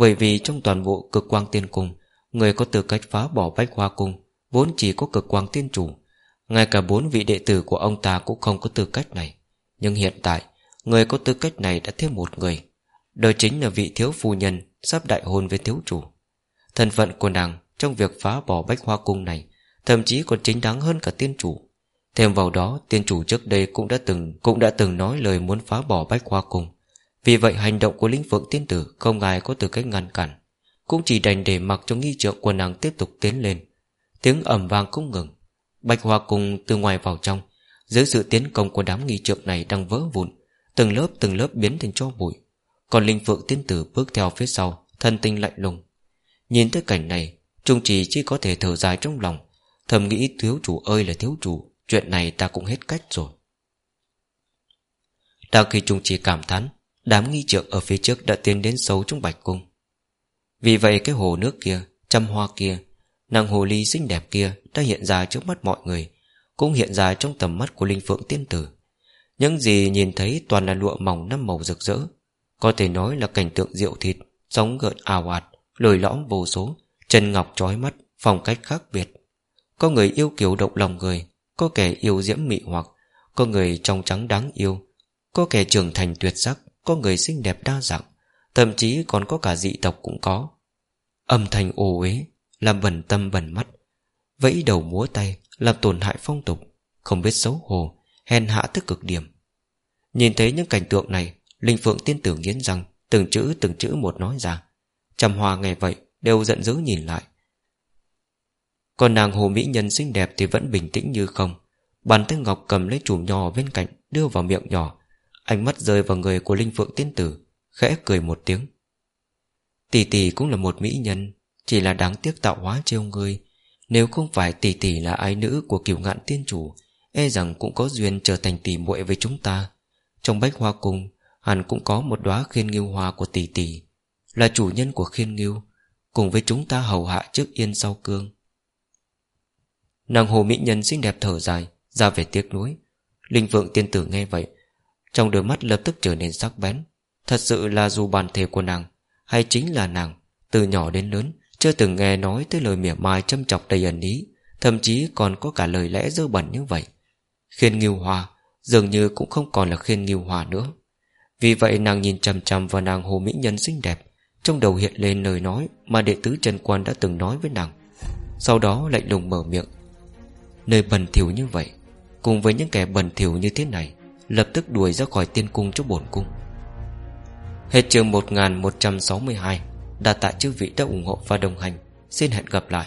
Bởi vì trong toàn bộ cực quang tiên cung, Người có tư cách phá bỏ bách hoa cung Vốn chỉ có cực quang tiên chủ. Ngay cả bốn vị đệ tử của ông ta cũng không có tư cách này. Nhưng hiện tại, Người có tư cách này đã thêm một người. Đó chính là vị thiếu phu nhân Sắp đại hôn với thiếu chủ. Thân phận của nàng trong việc phá bỏ bách hoa cung này Thậm chí còn chính đáng hơn cả tiên chủ. Thêm vào đó, tiên chủ trước đây cũng đã từng, Cũng đã từng nói lời muốn phá bỏ bách hoa cung. Vì vậy hành động của linh phượng tiên tử Không ai có tư cách ngăn cản, Cũng chỉ đành để mặc cho nghi trượng của nàng tiếp tục tiến lên. Tiếng ẩm vang không ngừng, Bạch Hoa cùng từ ngoài vào trong, Dưới sự tiến công của đám nghi trượng này đang vỡ vụn, Từng lớp từng lớp biến thành cho bụi. Còn Linh Phượng tiên tử bước theo phía sau Thân tinh lạnh lùng. Nhìn tới cảnh này, Trung trì chỉ có thể thở dài trong lòng, Thầm nghĩ thiếu chủ ơi là thiếu chủ, Chuyện này ta cũng hết cách rồi. Đang khi Trung trì cảm thán Đám nghi trượng ở phía trước đã tiến đến sâu trong bạch cung. Vì vậy cái hồ nước kia, Trăm hoa kia, Nàng hồ ly xinh đẹp kia đã hiện ra trước mắt mọi người, Cũng hiện ra trong tầm mắt của Linh Phượng Tiên Tử. Những gì nhìn thấy toàn là lụa mỏng năm màu rực rỡ, Có thể nói là cảnh tượng rượu thịt, Sóng gợn ào ạt, Lồi lõm vô số, Chân ngọc trói mắt, Phong cách khác biệt. Có người yêu kiều động lòng người, Có kẻ yêu diễm mị hoặc, Có người trong trắng đáng yêu, Có kẻ trưởng thành tuyệt sắc. Có người xinh đẹp đa dạng, Thậm chí còn có cả dị tộc cũng có. Âm thanh ồ uế, Làm bẩn tâm bẩn mắt, Vẫy đầu múa tay, Làm tổn hại phong tục, Không biết xấu hổ, Hèn hạ tức cực điểm. Nhìn thấy những cảnh tượng này, Linh Phượng tiên tử nghiến răng, Từng chữ từng chữ một nói ra. Trầm hoa nghe vậy, Đều giận dữ nhìn lại. Còn nàng hồ mỹ nhân xinh đẹp Thì vẫn bình tĩnh như không. Bàn tay ngọc cầm lấy chùm nhỏ bên cạnh, Đưa vào miệng nhỏ. Ánh mắt rơi vào người của Linh Phượng tiên tử, Khẽ cười một tiếng. Tỷ tỷ cũng là một mỹ nhân, Chỉ là đáng tiếc tạo hóa trêu người nếu không phải tỷ tỷ là ái nữ của kiều ngạn tiên chủ E rằng cũng có duyên trở thành tỷ muội với chúng ta. Trong bách hoa cung, Hẳn cũng có một đóa khiên nghiêu hoa của tỷ tỷ, Là chủ nhân của khiên nghiêu, Cùng với chúng ta hầu hạ trước yên sau cương. Nàng hồ mỹ nhân xinh đẹp thở dài, Ra về tiếc nuối. Linh vượng tiên tử nghe vậy trong đôi mắt lập tức trở nên sắc bén. Thật sự là dù bản thể của nàng, Hay chính là nàng, Từ nhỏ đến lớn, chưa từng nghe nói tới lời mỉa mai châm chọc đầy ẩn ý, Thậm chí còn có cả lời lẽ dơ bẩn như vậy. Khiên nghiêu hòa Dường như cũng không còn là khiên nghiêu hòa nữa. Vì vậy nàng nhìn chằm chằm vào nàng hồ mỹ nhân xinh đẹp, Trong đầu hiện lên lời nói Mà đệ tứ Trần Quan đã từng nói với nàng. Sau đó lạnh lùng mở miệng. Nơi bẩn thỉu như vậy, Cùng với những kẻ bẩn thỉu như thế này Lập tức đuổi ra khỏi tiên cung cho bổn cung. Hết chương 1162 đạt tạ chư vị đã ủng hộ và đồng hành. Xin hẹn gặp lại.